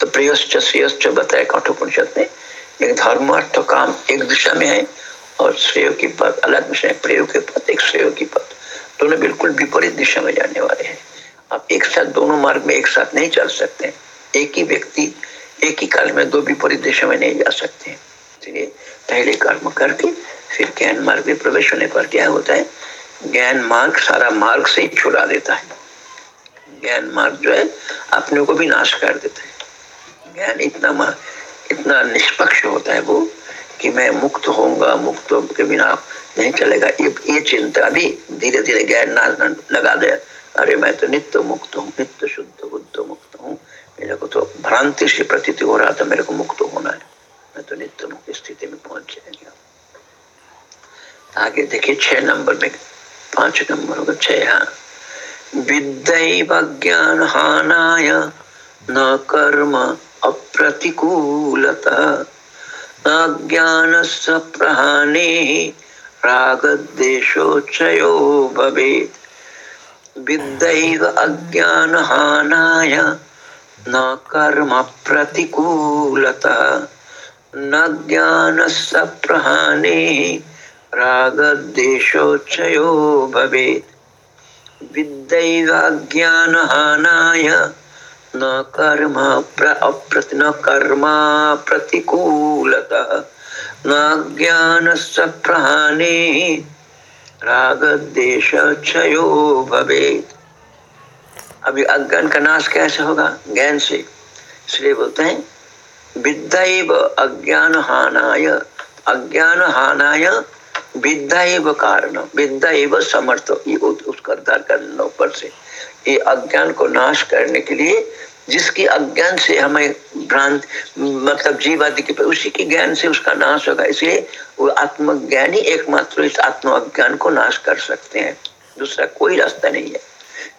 तो प्रेयश्च श्रेयश्च बताया कठोपनिषद में। एक धर्म अर्थ काम एक दिशा में है और श्रेय की पद अलग विषय प्रयोग के पद एक श्रेय की पद। दोनों बिल्कुल विपरीत दिशा में जाने वाले हैं। आप एक साथ दोनों मार्ग में एक साथ नहीं चल सकते। एक ही व्यक्ति, एक ही काल में दो विपरीत दिशा में नहीं जा सकते। इसलिए पहले कर्म करके, फिर ज्ञान मार्ग में प्रवेश होने पर क्या होता है? ज्ञान मार्ग सारा मार्ग से ही छुड़ा देता है। ज्ञान मार्ग जो है, अपने को भी नाश कर देता है। ज्ञान इतना इतना निष्पक्ष होता है वो कि मैं मुक्त होऊँगा, मुक्त के बिना नहीं चलेगा। ये ये चिंता भी धीरे धीरे ज्ञान ना लगा दे। अरे, मैं तो नित्य मुक्त हूँ, नित्य शुद्ध, बुद्ध मुक्त हूँ। मेरे को तो भ्रांति से प्रतीत हो रहा था, मेरे को मुक्त होना है। मैं तो नित्य मुक्त स्थिति में पहुँच जाएँगे। आगे देखिए, छह नंबर में, पाँच नंबर होगा, छह हाँ। विद्यैव ज्ञान हानाय न कर्म अप्रतिकूलता। अज्ञानस्य प्रहाने रागद्वेषोच्चयो भवेत्। विद्यैव अज्ञानहानाय न कर्म प्रतिकूलतः। न ज्ञानस्य प्रहाने रागद्वेषोच्चयो भवेत्। विद्यैव अज्ञानहानाय न कर्म अप्रति न कर्म प्रतिकूलता। न ज्ञान प्रहाने राग देश क्षयो भवे अभी अज्ञान का नाश कैसे होगा? ज्ञान से। इसलिए बोलते हैं विद्या अज्ञान हानाय। अज्ञान हानाय विद्या कारण विद्या समर्थ। ये उसका करना ऊपर से। ये अज्ञान को नाश करने के लिए जिसकी अज्ञान से हमें भ्रांत मतलब जीव आदि के, उसी के ज्ञान से उसका नाश होगा। इसलिए वो आत्मज्ञान ही एकमात्र इस आत्म अज्ञान को नाश कर सकते हैं। दूसरा कोई रास्ता नहीं है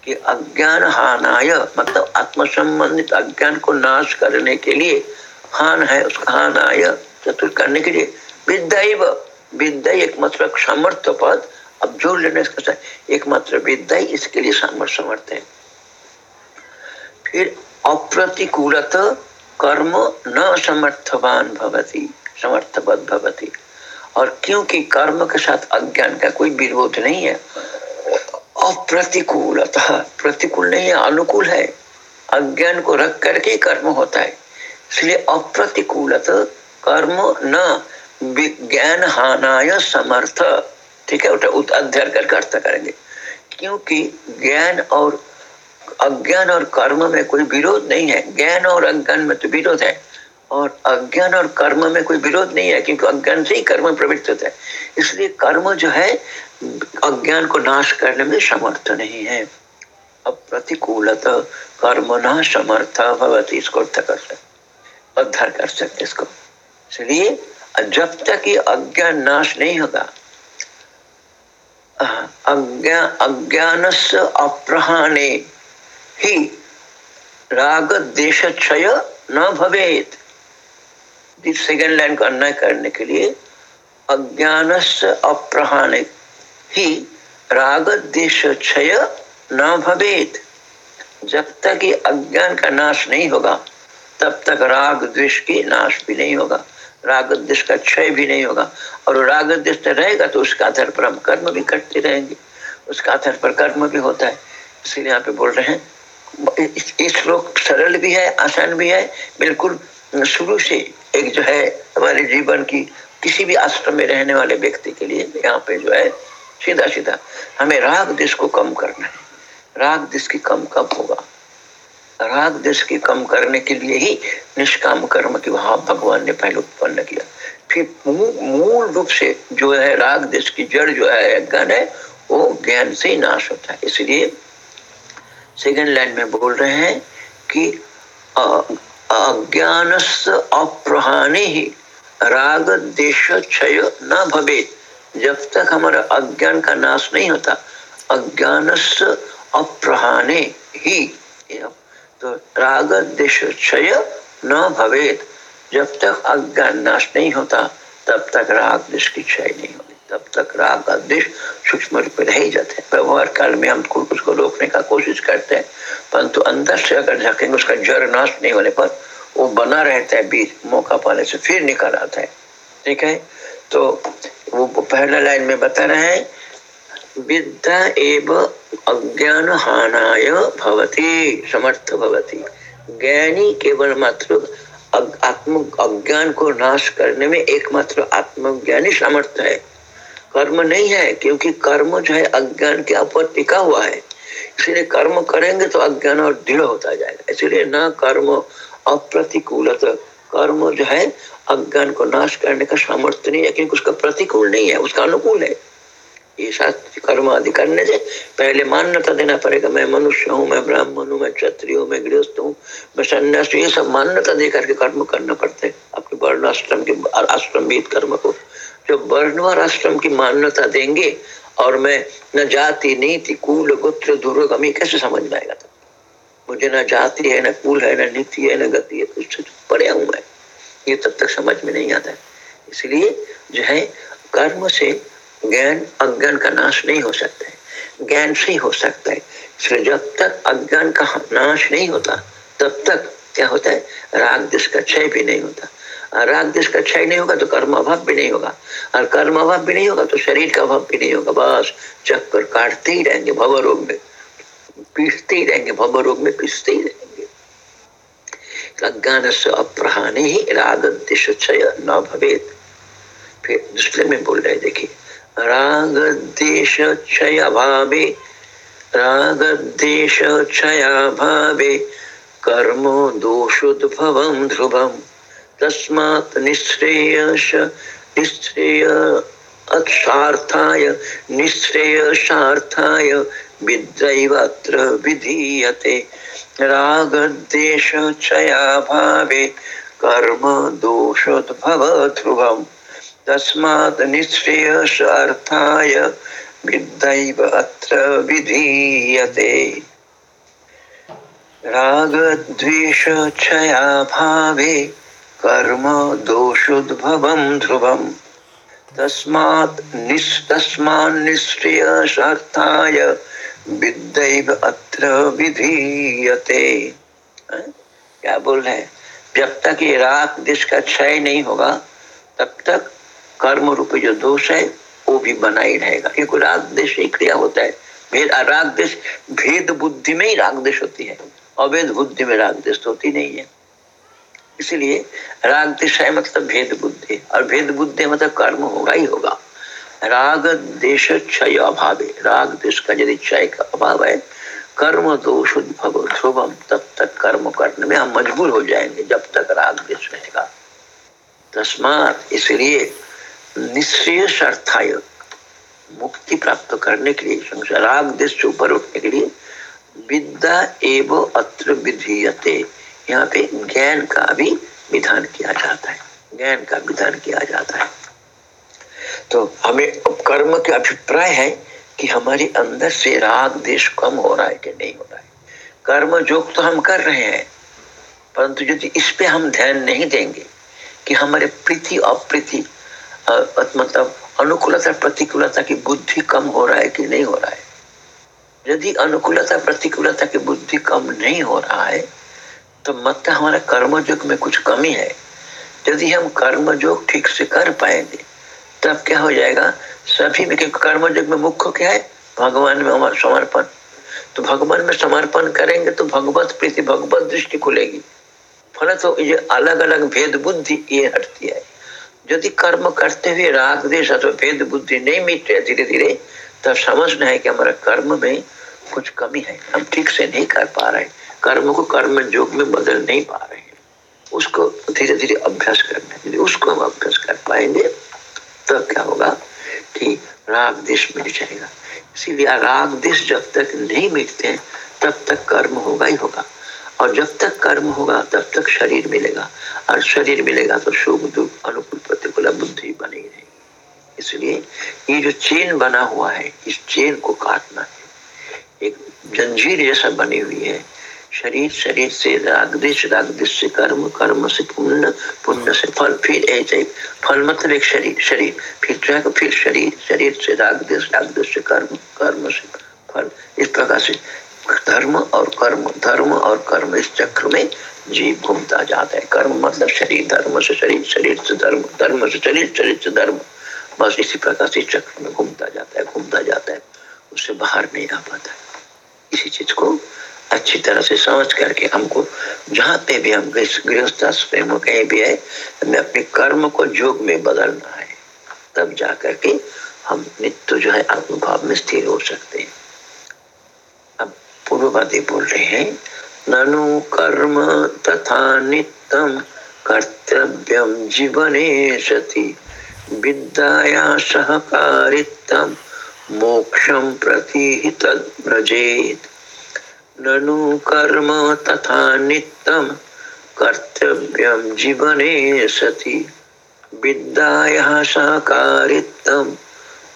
कि अज्ञान हानाय मतलब आत्म संबंधित अज्ञान को नाश करने के लिए हान है उसका हानाय चतुर्थ करने के लिए। विद्या विद्या एक मतलब समर्थ पद। अब जोड़ लेने एकमात्र विद्या इसके लिए समर्थ है। फिर अप्रतिकूलत कर्म न समर्थवान भवती, समर्थवत भवती। और क्योंकि कर्म के साथ अज्ञान का कोई विरोध नहीं है, अप्रतिकूलता, प्रतिकूल नहीं है, अनुकूल है। अज्ञान को रख करके कर्म होता है। इसलिए अप्रतिकूलत कर्म न, विज्ञान हानाय समर्थ। ठीक है अध्ययन अर्थ करेंगे। क्योंकि ज्ञान और अज्ञान और कर्म में कोई विरोध नहीं है। ज्ञान और अज्ञान में तो विरोध है। और अज्ञान और कर्म में कोई विरोध नहीं है, क्योंकि अज्ञान से ही कर्म प्रवृत्त होता है। इसलिए कर्म जो है, अज्ञान को नाश करने में समर्थ नहीं है। अब प्रतिकूलत कर्म न समर्थ भवती, इसको अर्थ कर सकते उद्धार कर सकते इसको। इसलिए जब तक ये अज्ञान नाश नहीं होगा अज्ञा अज्ञान से अप्रहाने ही। राग देश क्षय न भवेत। सेकेंड लाइन को अन्याय करने के लिए अज्ञान से ही राग देश क्षय न भवेत। जब तक ये अज्ञान का नाश नहीं होगा, तब तक राग द्वेष की नाश भी नहीं होगा। राग द्वेष का क्षय भी नहीं होगा। और राग द्वेष रहेगा तो उसके आधार पर हम कर्म भी करते रहेंगे। उसके आधार पर कर्म भी होता है। इसीलिए यहाँ पे बोल रहे हैं श्लोक सरल भी है, आसान भी है, बिल्कुल शुरू से एक जो है हमारे जीवन की किसी भी आश्रम में रहने वाले व्यक्ति के लिए यहाँ पे जो है सीधा सीधा हमें राग देश को कम करना है। राग देश की कम कब होगा? राग देश की कम करने के लिए ही निष्काम कर्म की भाव भगवान ने पहले उत्पन्न किया। फिर मूल रूप से जो है राग देश की जड़ जो है ज्ञान है, वो ज्ञान से ही नाश होता है। इसलिए सेकेंड लाइन में बोल रहे हैं कि अज्ञान अप्रहाने ही, राग देश क्षय न भवे जब तक हमारा अज्ञान का नाश नहीं होता अज्ञान अप्रहाने ही। तो राग देश क्षय न भवेद जब तक अज्ञान नाश नहीं होता, तब तक राग देश की क्षय नहीं होती। तब तक राग का देश सूक्ष्म रूप में रह जाते हैं। व्यवहार काल में हम उसको रोकने का कोशिश करते हैं, परंतु अंदर से अगर झकेंगे उसका जड़ नाश नहीं होने पर वो बना रहता है बीज, मौका पाने से फिर निकल आता है। ठीक है? तो वो पहला लाइन में बता रहे हैं, विद्या एव अज्ञान हानाय भवती, समर्थ भवती। ज्ञानी केवल मात्र आत्म अज्ञान को नाश करने में एकमात्र आत्मज्ञानी सामर्थ्य है। कर्म नहीं है, क्योंकि कर्म जो है अज्ञान के ऊपर टिका हुआ है। इसलिए कर्म करेंगे तो अज्ञान और दृढ़ होता जाएगा। इसलिए न कर्म अप्रतिकूलत, कर्म जो है अज्ञान को नाश करने का सामर्थ्य नहीं है, क्योंकि उसका प्रतिकूल नहीं है, उसका अनुकूल है। ये शास्त्र कर्म आदि करने से पहले मान्यता देना पड़ेगा। मैं मनुष्य हूँ, मैं ब्राह्मण हूँ, मैं क्षत्रिय हूँ, मैं गृहस्थ हूँ, मैं संन्यास ये सब मान्यता दे करके कर्म करना पड़ते है, अपने वर्ण आश्रम के आश्रम भी कर्म को। जो वर्ण और आश्रम की मान्यता देंगे और मैं न जाति नीति कुल गोत्र दूरगमी कैसे समझ में आएगा तब मुझे न जाति है, न कुल है, न नीति है, न गति है उससे पड़े हूँ। मैं ये तब तक समझ में नहीं आता इसलिए जो है, कर्म से ज्ञान, अज्ञान का नाश नहीं हो सकता है। ज्ञान से ही हो सकता है। इसलिए जब तक अज्ञान का नाश नहीं होता, तब तक क्या होता है? राग देश का क्षय भी नहीं होता। राग देश का क्षय नहीं होगा तो कर्म अभाव भी नहीं होगा। और कर्म अभाव भी नहीं होगा तो शरीर का अभाव भी नहीं होगा। बस चक्कर काटते ही रहेंगे भव रोग में। पीसते ही रहेंगे, भव रोग में पीसते ही रहेंगे। अज्ञान से अप्रहाने ही राग देश क्षय न भवे फिर दूसरे में बोल रहे देखिए। राग देश क्षय भावे राग देश क्षया भावे, कर्म दोषोद्भवं ध्रुवं तस्मात् निःश्रेयश निःश्रेय अक्षार्थाय निःश्रेयशार्थाय विद्यैवत्र विधीयते। रागद्वेष क्षया भावे कर्म दोषोद्भव ध्रुवम् तस्मात् निःश्रेयसार्थाय विद्दैव अत्र विधीयते। रागद्वेषक्षयाभावे कर्म दोषोद्भवं ध्रुवम्। तस्मात् विद्दैव अत्र विधीयते। क्या बोल रहे जब तक ये राग देश का क्षय नहीं होगा, तब तक कर्म रूप जो दोष है, वो भी बना ही रहेगा। क्योंकि राग देश ही क्रिया होता है। भेद राग देश भेद बुद्धि में ही राग देश होती है। अवैध बुद्धि में राग देश होती नहीं है। इसलिए राग देश मतलब भेद बुद्धि, और भेद बुद्धि मतलब कर्म होगा ही होगा। राग देश क्षय अभाव, राग देश का यदि क्षय का अभाव है, कर्म दोष उद्भव, ध्रुवम, तब तक कर्म करने में हम मजबूर हो जाएँगे, जब तक राग देश रहेगा। तस्मात इसलिए निश्रेष अर्थाय मुक्ति प्राप्त करने के लिए राग देश से ऊपर उठने के लिए विद्या एवं अत्र विधीयते। यहाँ पे ज्ञान का भी विधान किया जाता है। ज्ञान का विधान किया जाता है। तो हमें कर्म के अभिप्राय है कि हमारे अंदर से राग देश कम हो रहा है कि नहीं हो रहा है। कर्म जो तो हम कर रहे हैं, परंतु यदि इस पे हम ध्यान नहीं देंगे कि हमारे प्रीति अप्रीति मतलब अनुकूलता प्रतिकूलता की बुद्धि कम हो रहा है कि नहीं हो रहा है? यदि अनुकूलता प्रतिकूलता की बुद्धि कम नहीं हो रहा है तो मतलब हमारा कर्मयोग में कुछ कमी है। यदि हम कर्मयोग ठीक से कर पाएँगे, तब क्या हो जाएगा? सभी में कर्म जग में मुख्य क्या है? भगवान में हमारा समर्पण। तो भगवान में समर्पण करेंगे तो भगवत प्रीति, भगवत दृष्टि खुलेगी। फल तो ये अलग अलग भेद बुद्धि ये हटती है। यदि कर्म करते हुए राग देश अथवा भेद बुद्धि नहीं मिट रहे धीरे धीरे तब समझना है कि हमारा कर्म में कुछ कमी है। हम ठीक से नहीं कर पा रहे। कर्म को कर्म योग में बदल नहीं पा रहे हैं। उसको धीरे धीरे अभ्यास करना है उसको हम अभ्यास कर पाएँगे, तब क्या होगा कि राग देश मिट जाएगा। इसीलिए राग देश जब तक नहीं मिटते हैं, तब तक कर्म होगा ही होगा। और जब तक कर्म होगा, तब तक शरीर मिलेगा। और शरीर मिलेगा तो सुख, दुख, अनुकूल, प्रतिकूल, बुद्धि बनी रहेगी। इसलिए ये जो चेन बना हुआ है, इस चेन को काटना है। एक जंजीर जैसा बनी हुई है शरीर शरीर से राग रागदेश रागदेश से कर्म कर्म से पुण्य पुण्य से फल, फिर ऐसे फल मतलब एक शरीर शरीर। फिर त्याग फिर शरीर शरीर से रागदेश रागदेश से कर्म कर्म से फल। इस प्रकार से धर्म और कर्म, धर्म और कर्म इस चक्र में जीव घूमता जाता है। कर्म मतलब शरीर, धर्म से शरीर शरीर से धर्म धर्म से शरीर शरीर से धर्म। बस इसी प्रकार से चक्र में घूमता जाता है, घूमता जाता है। उससे बाहर नहीं आ पाता है। इसी चीज़ को अच्छी तरह से समझ करके हमको, जहाँ पे भी हम गृहस्थ में कहीं भी है, हमें अपने कर्म को योग में बदलना है। तब जा करके हम नित्य जो है आत्मभाव में स्थिर हो सकते हैं। अब पूर्ववादी बोल रहे हैं, ननु कर्म तथा नित्यम कर्तव्यम जीवने सती विद्या सहकारित्तम मोक्षम प्रति तद ब्रजेत ननु कर्म तथा नित्यं कर्तव्यं जीवने सति। विद्यायाः सहकारित्वं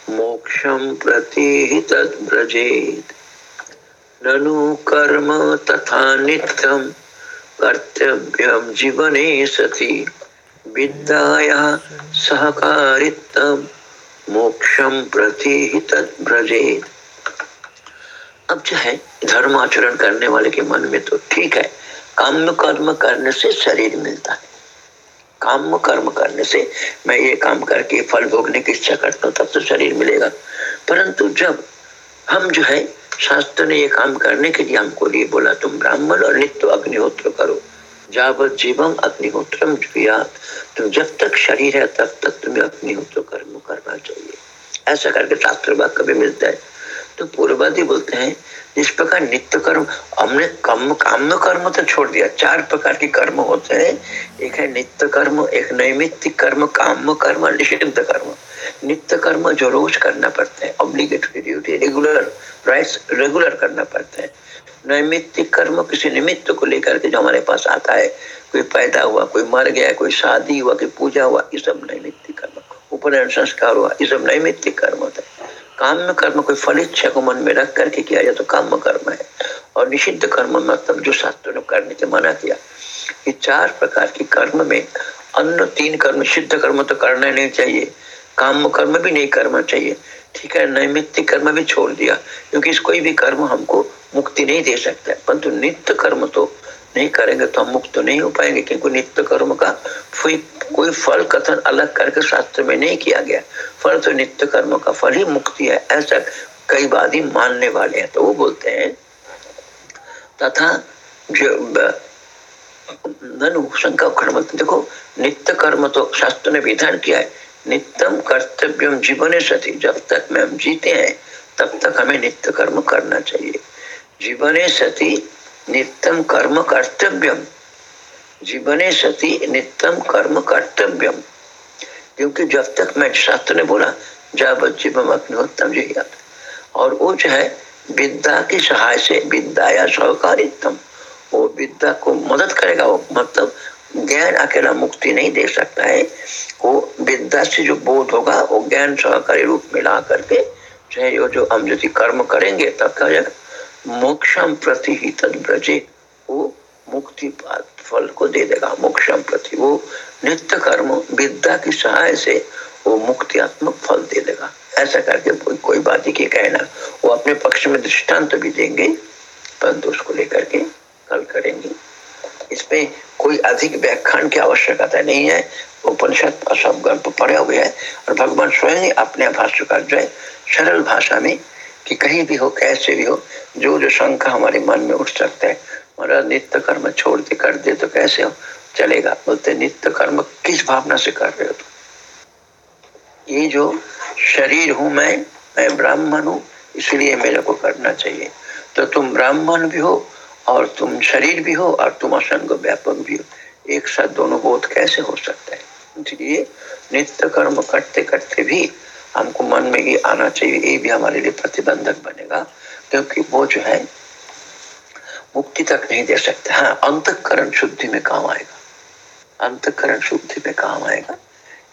मोक्षं प्रति तद्व्रजेत् ननु कर्म तथा नित्यं कर्तव्यं जीवने सति। विद्यायाः सहकारित्वं मोक्षं प्रति तद्व्रजेत् अब जो है, धर्म आचरण करने वाले के मन में तो ठीक है। काम कर्म करने से शरीर मिलता है। काम कर्म करने से मैं ये काम करके फल भोगने की इच्छा करता हूँ, तब तो शरीर मिलेगा। परंतु जब हम जो है, शास्त्र ने ये काम करने के लिए हमको लिए बोला, तुम ब्राह्मण और नित्य अग्निहोत्र करो। जावत जीवम अग्निहोत्र तुम जब तक शरीर है, तब तक तुम्हें अग्निहोत्र कर्म करना चाहिए। ऐसा करके शास्त्र वाक्य भी मिलता है। तो पूर्ववादी बोलते हैं, जिस प्रकार नित्य कर्म, हमने कम, काम कर्म तो छोड़ दिया, चार प्रकार के कर्म होते हैं। एक है नित्य कर्म, एक नैमित्तिक कर्म, काम कर्म निषिद्ध कर्म। नित्य कर्म जो रोज करना पड़ता है obligatory duty regular rites regular करना पड़ता है। नैमित्तिक कर्म किसी निमित्त को लेकर के जो हमारे पास आता है, कोई पैदा हुआ, कोई मर गया, कोई शादी हुआ, कोई पूजा हुआ, ये सब नैमित्तिक कर्म। ऊपर संस्कार हुआ, ये सब नैमित्तिक कर्म होता है। काम कर्म, कोई फल इच्छा को मन में रख करके किया जाए तो काम कर्म है। और निषिद्ध कर्म मतलब जो शास्त्र ने करने से मना किया ये चार प्रकार के कर्म में अन्य तीन कर्म, सिद्ध कर्म तो करना नहीं चाहिए। काम कर्म भी नहीं करना चाहिए। ठीक है, नैमित्तिक कर्म भी छोड़ दिया, क्योंकि इस कोई भी कर्म हमको मुक्ति नहीं दे सकता परंतु नित्य कर्म तो नहीं करेंगे तो हम मुक्त तो नहीं हो पाएँगे, क्योंकि नित्य कर्म का कोई फल कथन अलग करके शास्त्र में नहीं किया गया। फल तो नित्य कर्म का फल ही मुक्ति है, ऐसा कई बात ही मानने वाले हैं। तो वो बोलते हैं, तथा जो शंका कर्म देखो, नित्य कर्म तो शास्त्र ने विधान किया है। नित्यम कर्तव्य जीवन सती, जब तक में हम जीते हैं, तब तक हमें नित्य कर्म करना चाहिए। जीवने सती नित्यम कर्म कर्तव्यम। जीवने सती नित्यम कर्म कर्तव्यम। क्योंकि जब तक मैं शास्त्र ने बोला जब जीवम अग्निहोत्तम जी और वो जो है, विद्या की सहाय से विद्या या सहकारित्तम वो विद्या को मदद करेगा, वो मतलब ज्ञान अकेला मुक्ति नहीं दे सकता है। वो विद्या से जो बोध होगा, वो ज्ञान सहकारी रूप में ला करके, चाहे वो जो हम यदि कर्म करेंगे, तब क्या हो जाएगा? मोक्षम प्रति ही तद ब्रजे वो मुक्ति फल को दे देगा। मोक्षम प्रति वो नित्य कर्म विद्या की सहाय से वो मुक्तियात्मक फल दे देगा। ऐसा करके कोई कोई बात ही कहना वो अपने पक्ष में दृष्टांत तो भी देंगे, परंतु उसको लेकर के कल करेंगे। इसमें कोई अधिक व्याख्यान की आवश्यकता नहीं है। उपनिषद सब ग्रंथ पढ़े हुए हैं और भगवान स्वयं अपने भाष्यकार जो है, सरल भाषा में कि कहीं भी हो, कैसे भी हो जो जो शंका हमारे मन में उठ सकता है हमारा नित्य कर्म छोड़ दे कर दे तो कैसे हो? चलेगा। बोलते नित्य कर्म किस भावना से कर रहे हो तुम? ये जो शरीर हूँ मैं मैं ब्राह्मण हूँ, इसलिए मेरे को करना चाहिए। तो तुम ब्राह्मण भी हो, और तुम शरीर भी हो, और तुम असंग व्यापक भी हो। एक साथ दोनों बोध कैसे हो सकता है? नित्य कर्म करते करते भी हमको मन में ये आना चाहिए, ये भी हमारे लिए प्रतिबंधक बनेगा, क्योंकि वो जो है, मुक्ति तक नहीं दे सकते। हाँ अंतकरण शुद्धि में काम आएगा। अंतकरण शुद्धि में काम आएगा।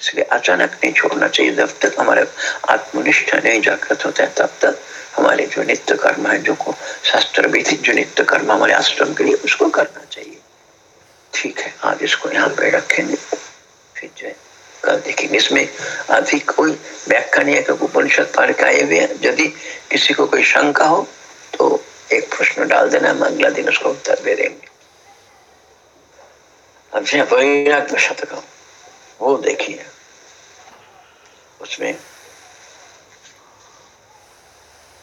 इसलिए अचानक नहीं छोड़ना चाहिए। जब तक हमारे आत्मनिष्ठ नहीं जागृत होता है, तब तक हमारे जो नित्य कर्म है, जो को शास्त्र विधि जो नित्य कर्म हमारे आश्रम के लिए, उसको करना चाहिए। ठीक है, आज इसको यहाँ पे रखेंगे। फिर जो देखेंगे इसमें अधिक कोई व्याख्या नहीं है उपनिषद पार के आए हुए हैं। यदि किसी को कोई शंका हो तो एक प्रश्न डाल देना, हम अगला दिन उसको उत्तर दे देंगे। अब वैराग्य शतकम वो देखिए। उसमें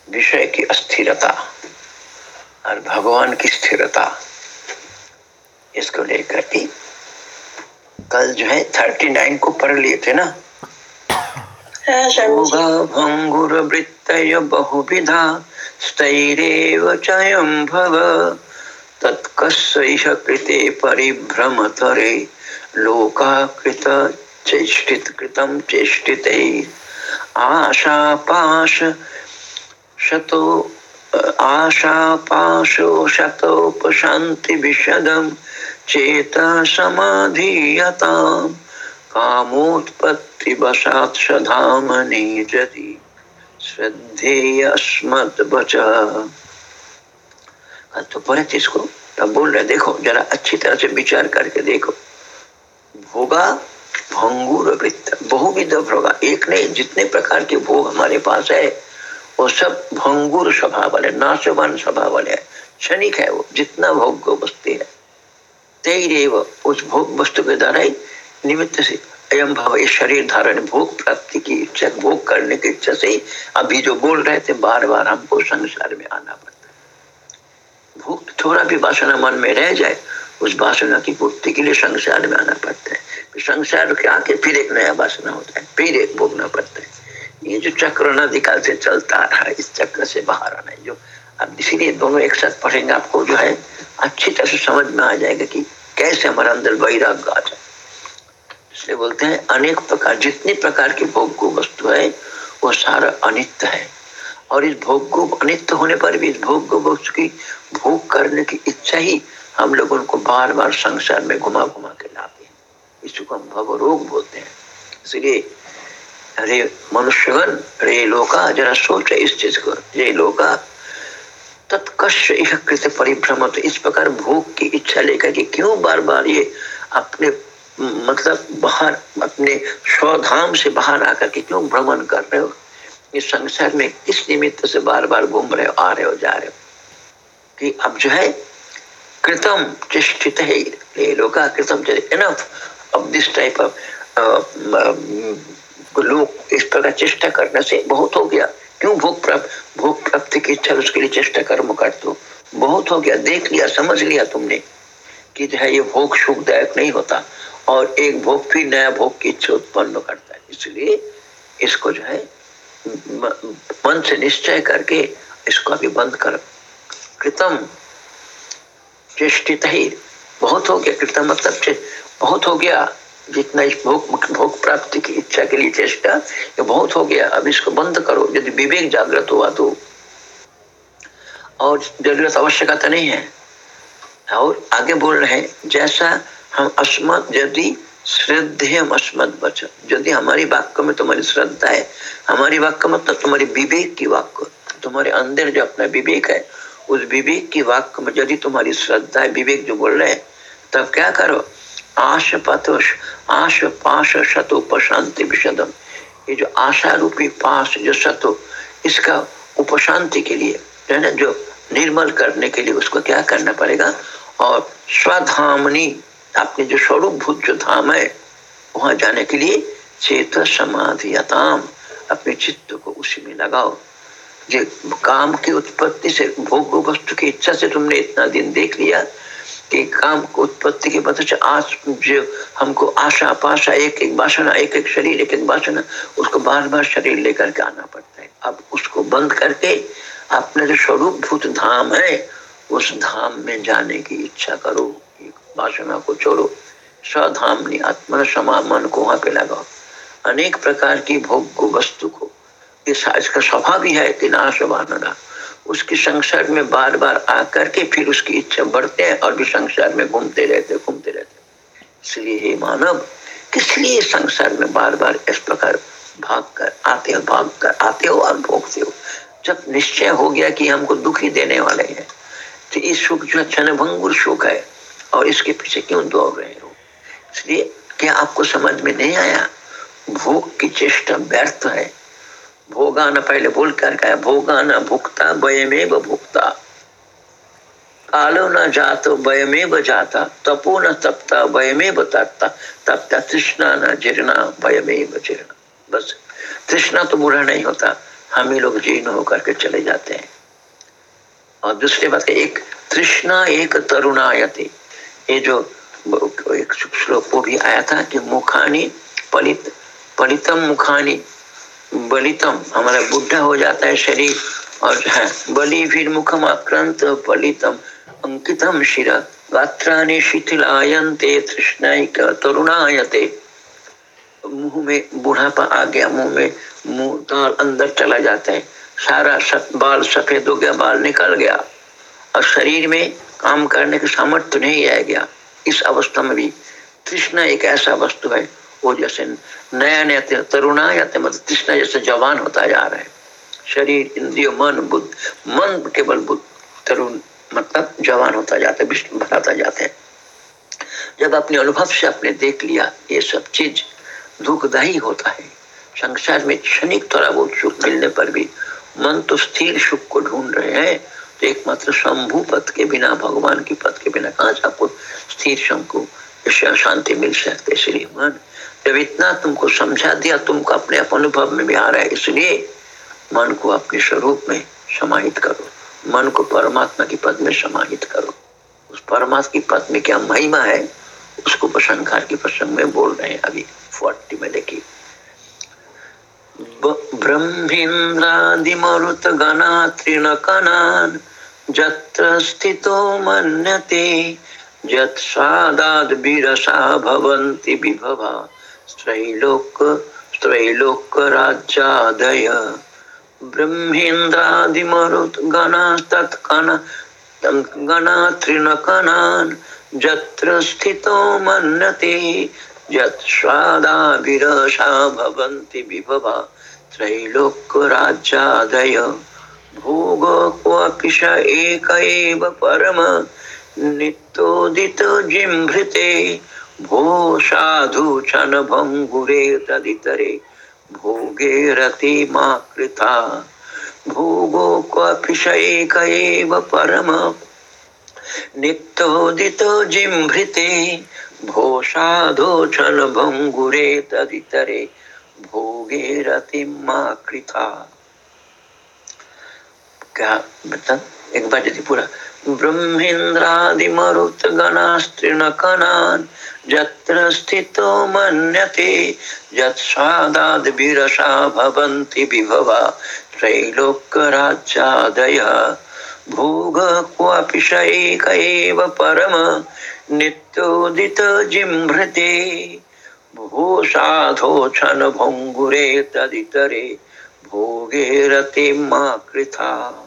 विषय की अस्थिरता और भगवान की स्थिरता, इसको लेकर के कल जो है थर्टी नाइन को पढ़ लिए थे ना। भंगुर वृत्त बहुविधा स्थैरेव चयम भव। तत्कस्यैह कृते परिभ्रमतरे लोकाकृत चेष्टित कृतम चेष्टिते। आशापाश शतो आशापाशो चेता समाधीयताम् कामोत्पत्तिवशात् सधामनि जति श्रद्धेयस्मत् बचा तो पढ़े इसको? तब बोल रहे, देखो, जरा अच्छी तरह से विचार करके देखो। भोगा भंगुर बहुविध भोगा। एक नहीं, जितने प्रकार के भोग हमारे पास है, वो सब भंगुर स्वभाव वाले, नाशवान स्वभाव वाले है। क्षणिक है वो, जितना भोग वस्तु है। तेरेव उस भोग वस्तु के द्वारा ही निमित्त से अयम भाव इस शरीर धारण भोग प्राप्ति की इच्छा, भोग करने की इच्छा से अभी जो बोल रहे थे बार बार हमको संसार में आना पड़ता है। भोग थोड़ा भी वासना मन में रह जाए, उस वासना की पूर्ति के लिए संसार में आना पड़ता है। संसार के आके फिर एक नया वासना होता है, फिर एक भोगना पड़ता है। ये जो चक्र नदिकाल से चलता रहा है, इस चक्र से बाहर आना है, जो अब इसीलिए दोनों एक साथ पढ़ेंगे, आपको जो है अच्छी तरह से समझ में आ जाएगा कि कैसे हमारे अंदर वैराग्य आ जाए? इसलिए बोलते हैं, अनेक प्रकार, जितने प्रकार के भोग को वस्तु है, वो सारा अनित्य है। और इस भोग को अनित्य होने पर भी इस भोग को वस्तु की भोग करने की इच्छा ही हम लोग उनको बार बार संसार में घुमा घुमा के लाते हैं। इसको हम भव रोग बोलते हैं। इसलिए, अरे मनुष्यगण, अरे लोका, जरा सोच इस चीज़ को। ये लोका तत्कश कृत परिभ्रम तो इस प्रकार भोग की इच्छा लेकर के क्यों बार बार ये अपने मतलब बाहर, अपने स्वधाम से बाहर आकर के क्यों भ्रमण कर रहे हो? इस संसार में किस निमित्त से बार बार घूम रहे हो, आ रहे हो, जा रहे हो? कि अब जो है, कृतम चेष्टित है। लोग कृतम enough of this type of लोग इस प्रकार चेष्टा करने से बहुत हो गया। क्यों भोग प्राप्त, भोग प्राप्ति की इच्छा, उसके लिए चेष्टा, कर्म कर दो। बहुत हो गया, देख लिया, समझ लिया तुमने कि जो है ये भोग सुखदायक नहीं होता और एक भोग फिर नया भोग की इच्छा उत्पन्न करता है। इसलिए इसको जो है मन से निश्चय करके इसको अभी बंद कर। कृतम चेष्टित ही बहुत हो गया, कृतम मतलब बहुत हो गया। जितना इस भोग भोग प्राप्ति की इच्छा के लिए चेष्टा, ये बहुत हो गया। अब इसको बंद करो। यदि विवेक जागृत हुआ तो। और ज़रूरत आवश्यकता नहीं है। और आगे बोल रहे हैं, जैसा हम अस्मत यदि श्रद्धेय अस्मत बचत यदि हमारी वाक्य में तुम्हारी श्रद्धा है, हमारी वाक्य मतलब तुम्हारी विवेक की वाक्य, तुम्हारे अंदर जो अपना विवेक है, उस विवेक की वाक्य में यदि तुम्हारी श्रद्धा है, विवेक जो बोल रहे हैं, तब क्या करो? आश पतोष आश पाश शतोपशांति विषदम ये जो आशा रूपी पास जो इसका उपशांति के लिए, जो निर्मल करने के लिए उसको क्या करना पड़ेगा? और स्वधामनी अपने जो स्वरूप भूत जो धाम है, वहाँ जाने के लिए चेत समाधि अपने चित्त को उसी में लगाओ। जो काम की उत्पत्ति से भोग वस्तु की इच्छा से तुमने इतना दिन देख लिया कि काम को उत्पत्ति के से आज जो हमको आशा, पाशा एक एक बासना एक एक शरीर एक एक बासना उसको बार बार शरीर लेकर के आना पड़ता है। अब उसको बंद करके अपने जो स्वरूप भूत धाम है, उस धाम में जाने की इच्छा करो वासना को छोड़ो। स्वधाम आत्मा समा मन को वहाँ पे लगाओ। अनेक प्रकार की भोग को। वस्तु को इसका स्वभाव ही है कि नाश वानरा उसके संसार में बार बार आकर के फिर उसकी इच्छा बढ़ते हैं और भी संसार में घूमते रहते घूमते रहते इसलिए हे मानव, किस लिए संसार में बार बार इस प्रकार भाग कर आते हो भाग कर आते हो और भोगते हो? जब निश्चय हो गया कि हमको दुखी देने वाले हैं तो इस सुख जो क्षण भंगुर सुख है और इसके पीछे क्यों दौड़ रहे हो? इसलिए क्या आपको समझ में नहीं आया? भोग की चेष्टा व्यर्थ है। भोगा न पहले भूल कर कहा भोगा न भुगता वयमेव भुगता कालो न जातो, वयमेव जाता। तपो न तपता, वयमेव तपता तपता, तृष्णा न जीर्णा, वयमेव जीर्णा। बस, तृष्णा तो बुरा नहीं होता। हम ही लोग जीर्ण होकर के चले जाते हैं। और दूसरी बात एक तृष्णा, एक तरुणायती। ये जो एक श्लोक को भी आया था कि मुखानी पलित, पलितम मुखानी बलितम हमारा बुढ़ा हो जाता है शरीर। और बलि फिर मुखम आक्रांत पलितम अंकितम शिरा। गात्रानि शिथिलायन्ते तृष्णाइक तरुणायते। मुँह में बुढ़ापा आ गया मुँह में मुँह दाल अंदर चला जाता है। सारा सत, बाल सफ़ेद हो गया बाल निकल गया। और शरीर में काम करने की सामर्थ्य नहीं आ गया। इस अवस्था में भी। तृष्णा एक ऐसा वस्तु है वो जैसे नया नया तरुणा या मतलब तृष्णा जैसे जवान होता जा रहा है। शरीर, इंद्रिय, मन, बुद्ध, मन केवल बुद्ध, तरुण मतलब जवान होता जाता है, विष्णु भराता जाते हैं। जब अपने अनुभव से आपने देख लिया, ये सब चीज़ दुखदायी होता है। संसार में क्षणिक थोड़ा बहुत सुख मिलने पर भी मन तो स्थिर सुख को ढूंढ रहे हैं तो एकमात्र शंभु पद के बिना, भगवान की पद के बिना कहा आपको स्थिर शंकु, शांति मिल सकते इसलिए मन जब इतना तुमको समझा दिया, तुमको अपने अनुभव में भी आ रहा है, इसलिए मन को अपने स्वरूप में समाहित करो। मन को परमात्मा की पद में समाहित करो। उस परमात्मा की पद में क्या महिमा है, उसको प्रसंगार के प्रसंग में बोल रहे हैं। अभी फोर्टी में देखिए। ब्रह्मेन्द्रादिमरुत गणा तृणकनान् जत्र स्थितो मन्यते विरसा विभवा गणास्तत्कण गणा तृणकणान् यत्र स्थितो मन्यते यत्स्वादा विरसा भवन्ति विभवा। त्रैलोक्यराज्यादय भोग क्वापि स एक एव परम, नित्योदित जिम्भृते। भो साधु छन भंगुरे तदितरे भोगे रति मा कृता भोगो क्वपिशैक एव परम नित्योदित जिम्भृते भो साधो छन भंगुरे तदितरे भोगे रति मा कृता क्या बता एक बार यदि पूरा ब्रह्मेन्द्रादिमरुत्गणास्त्रिणकणान् यत्र स्थितो मन्यते यत्स्वादाद् विरसा भवन्ति विभवा भोग क्वापि स एक एव परम, नित्योदित जिम्भृते। भो साधो छन भङ्गुरे तदितरे, भोगे रति मा कृथा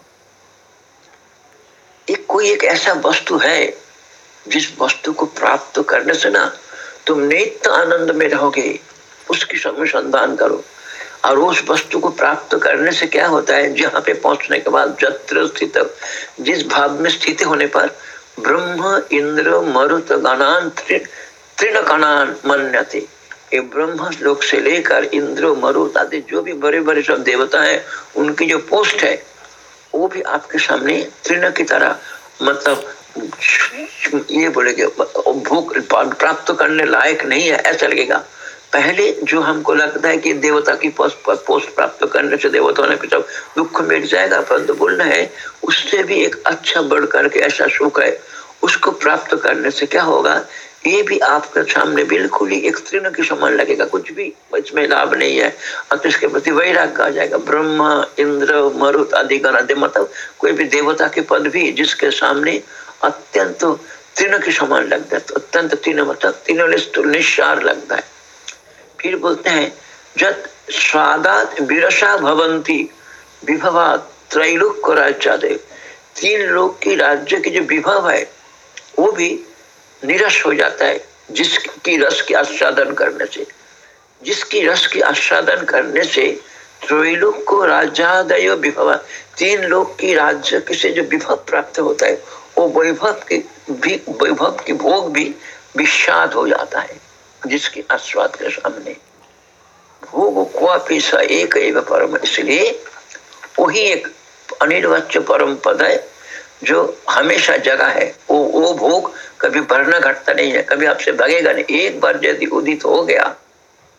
एक कोई एक ऐसा वस्तु है जिस वस्तु को प्राप्त करने से ना तुम नित्य आनंद में रहोगे, उसकी अनुसंधान करो। और उस वस्तु को प्राप्त करने से क्या होता है, जहाँ पे पहुँचने के बाद जत्र स्थित, जिस भाव में स्थिति होने पर ब्रह्म, इंद्र, मरुत, गणान तृण कणान मन्यते। ये ब्रह्म लोक से लेकर इंद्र, मरुत आदि जो भी बड़े बड़े सब देवता है, उनकी जो पोस्ट है, वो भी आपके सामने तृण की तरह मतलब ये बोलेगे भूख प्राप्त करने लायक नहीं है, ऐसा लगेगा। पहले जो हमको लगता है कि देवता की पोस्ट पोस्ट प्राप्त करने से देवताओं ने सब दुख मिट जाएगा, परंतु बोलना है, उससे भी एक अच्छा बढ़ करके ऐसा सुख है, उसको प्राप्त करने से क्या होगा? ये भी आपके सामने बिल्कुल ही एक तृण के समान लगेगा, कुछ भी इसमें लाभ नहीं है। और इसके प्रति वैराग आ जाएगा, ब्रह्मा, इंद्र, मरुत आदि गण मतलब कोई भी देवता के पद भी जिसके सामने अत्यंत तृण के समान लगता है तो अत्यंत तीन मतलब तीनों निस्सार लगता है। फिर बोलते हैं जब स्वादात विरसा भवंती, विभवा त्रैलोक राज्य तीन लोग की राज्य की जो विभव है, वो भी निरस हो जाता है, जिसकी रस के आस्वादन करने से। जिसकी रस की आस्वादन करने से त्रैलोक को राजादय विभव। तीन लोग की राज्य से जो विभव प्राप्त होता है वो वैभव की भी, वैभव की भोग भी विषाद हो जाता है, जिसके आस्वाद के सामने। भोग क्वापी सा एक परम, इसलिए वही एक अनिर्वच्य परम पद है, जो हमेशा जगह है। वो वो भोग कभी भरना घटता नहीं है, कभी आपसे भगेगा नहीं। एक बार यदि उदित हो गया,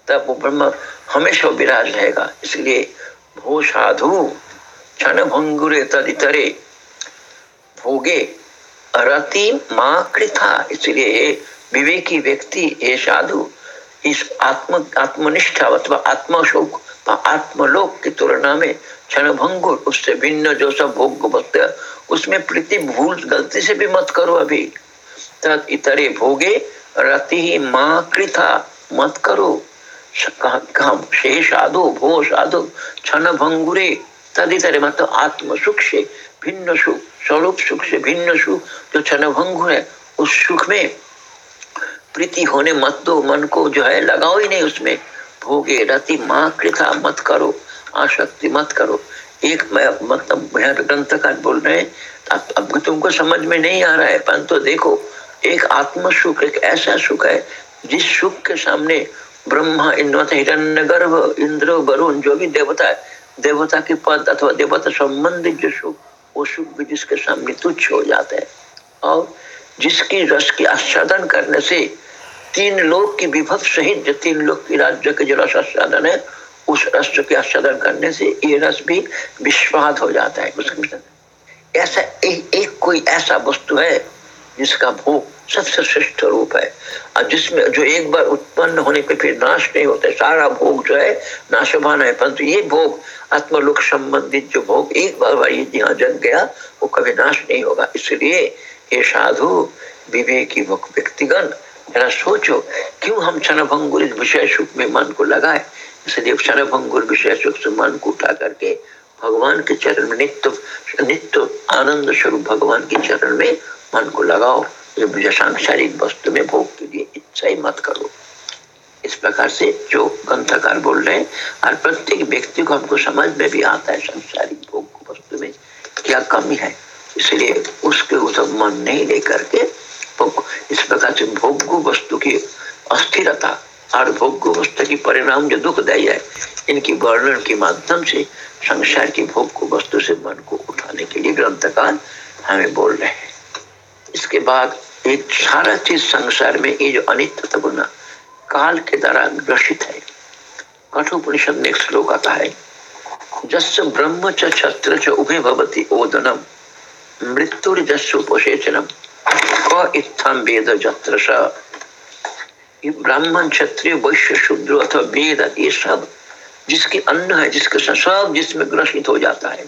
तब वो ब्रह्म हमेशा विराज रहेगा। इसलिए भो साधु क्षण भंगुरे तदितरे, भोगे रति माँ कृथा। इसलिए विवेकी व्यक्ति, ये साधु, इस आत्म, आत्मनिष्ठा अथवा आत्मशोक आत्मलोक की तुलना में क्षण भंगुर उससे भिन्न जो सब भोग उसमें प्रीति भूल, गलती से भी मत करो अभी। तद इतरे भोगे रति ही माँ कृथा, मत करो। शे साधु, भो साधु क्षण भंगुरे तद इतरे मतलब आत्म सुख से भिन्न सुख स्वरूप सुख से भिन्न सुख जो क्षण भंगुर है, उस सुख में प्रीति होने मत दो, मन को जो है, लगाओ ही नहीं उसमें। भोगे रति माँ, कृथा मत करो आशक्ति मत करो। एक मतलब ग्रंथकार बोल रहे हैं, अब तुमको समझ में नहीं आ रहा है, परंतु तो देखो, एक आत्म सुख एक ऐसा सुख है, जिस सुख के सामने ब्रह्मा हिरण्य गर्भ इंद्र, वरुण, जो भी देवता है, देवता के पद अथवा देवता संबंधित जो सुख वो सुख भी जिसके सामने तुच्छ हो जाते हैं। और जिसकी रस की आस्वादन करने से तीन लोग की विभव सहित जो तीन लोग की राज्य के जो रस आस्वादन है उस रस के आस्वादन करने से ये रस भी विश्वाद हो जाता है। ऐसा एक, एक कोई ऐसा वस्तु है जिसका भोग सबसे श्रेष्ठ रूप है। और जिसमें जो एक बार उत्पन्न होने पे फिर नाश नहीं होता सारा भोग जो है नाशवान है। परंतु ये भोग, आत्मलोक संबंधित जो भोग, एक बार बार यहाँ जग गया, वो कभी नाश नहीं होगा। इसलिए ये साधु, विवेकी व्यक्तिगण, जरा सोचो, क्यों हम क्षणभंगुर इस विषय सुख में मन को लगाए? इसलिए क्षणभंगुर विषय सुख से मन को उठा करके भगवान के चरण में नित्य नित्य आनंद स्वरूप भगवान के चरण में मन को लगाओ ये सांसारिक वस्तु में भोग के लिए इच्छा ही मत करो। इस प्रकार से जो ग्रंथकार बोल रहे हैं और प्रत्येक व्यक्ति को हमको समझ में भी आता है सांसारिक भोग वस्तु में क्या कमी है। इसलिए उसके उस मन नहीं लेकर के इस प्रकार से भोग वस्तु की अस्थिरता और भोग वस्तु की परिणाम जो दुखदायी है, इनकी वर्णन के माध्यम से संसार की भोग वस्तु से मन को उठाने के लिए ग्रंथकार हमें बोल रहे हैं। इसके बाद एक सारा चीज़ संसार में ये जो अनित्य गुना काल के द्वारा ग्रसित है। कठोपनिषद एक श्लोक आता है जस ब्रह्म छत्र च उभे भवती ओदनम मृत्यु जस्पोषेचनम क इत्थम वेद जत्र ब्राह्मण, क्षत्रिय, वैश्य, शूद्र अथवा वेद, ये सब जिसके अन्न है, जिसके सब जिसमें ग्रसित हो जाता है।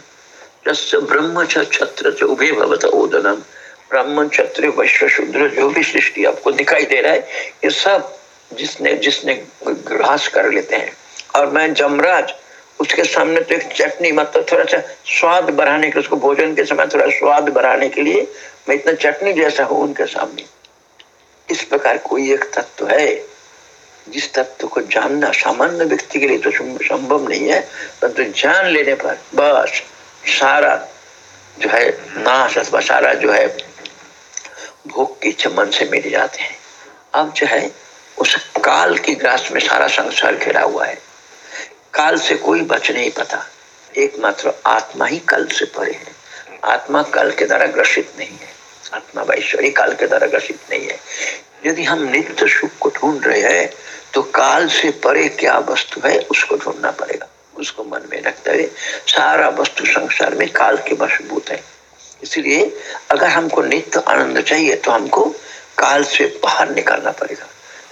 जस ब्रह्म छत्र च उभे भवत ओदनम ब्राह्मण, क्षत्रिय, वैश्य, शूद्र, जो भी सृष्टि आपको दिखाई दे रहा है, ये सब जिसने जिसने ग्रास कर लेते हैं। और मैं जमराज, उसके सामने तो एक चटनी मतलब थोड़ा सा स्वाद बढ़ाने के उसको भोजन के समय थोड़ा स्वाद बढ़ाने के लिए मैं इतना चटनी जैसा हूँ उनके सामने। इस प्रकार कोई एक तत्व है, जिस तत्व को जानना सामान्य व्यक्ति के लिए तो संभव नहीं है, परंतु तो जान लेने पर बस सारा जो है नाश अथवा सारा जो है भोग की इच्छा मन से मिल जाते हैं। अब जो है, उस काल की ग्रास में सारा संसार घिरा हुआ है। काल से कोई बच नहीं पता। एकमात्र आत्मा ही कल से परे है। आत्मा काल के द्वारा ग्रसित नहीं है। आत्मा वैश्वरी काल के द्वारा ग्रसित नहीं है। यदि हम नित्य सुख को ढूंढ रहे हैं तो काल से परे क्या वस्तु है, उसको ढूंढना पड़ेगा। उसको मन में रखते हुए सारा वस्तु संसार में काल के वशभूत है। इसलिए अगर हमको नित्य आनंद चाहिए तो हमको काल से बाहर निकालना पड़ेगा।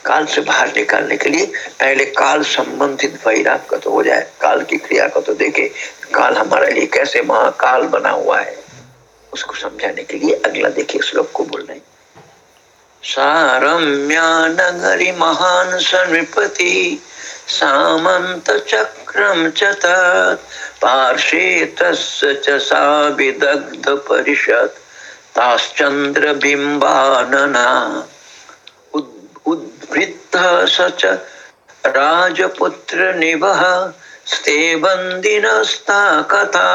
काल से बाहर निकालने के लिए पहले काल संबंधित वैराग का तो हो जाए, काल की क्रिया को तो देखे, काल हमारे लिए कैसे महाकाल बना हुआ है। उसको समझाने के लिए अगला देखिए श्लोक को बोल रहे सारम्या नगरी महान सनृपति सामंत चक्रम च पार्श्वे तस्य च सा विदग्ध परिषद ताश्चंद्र बिंबानना उद्वृत्त सच राजपुत्र निवह स्ते बंदिनस्ता कथा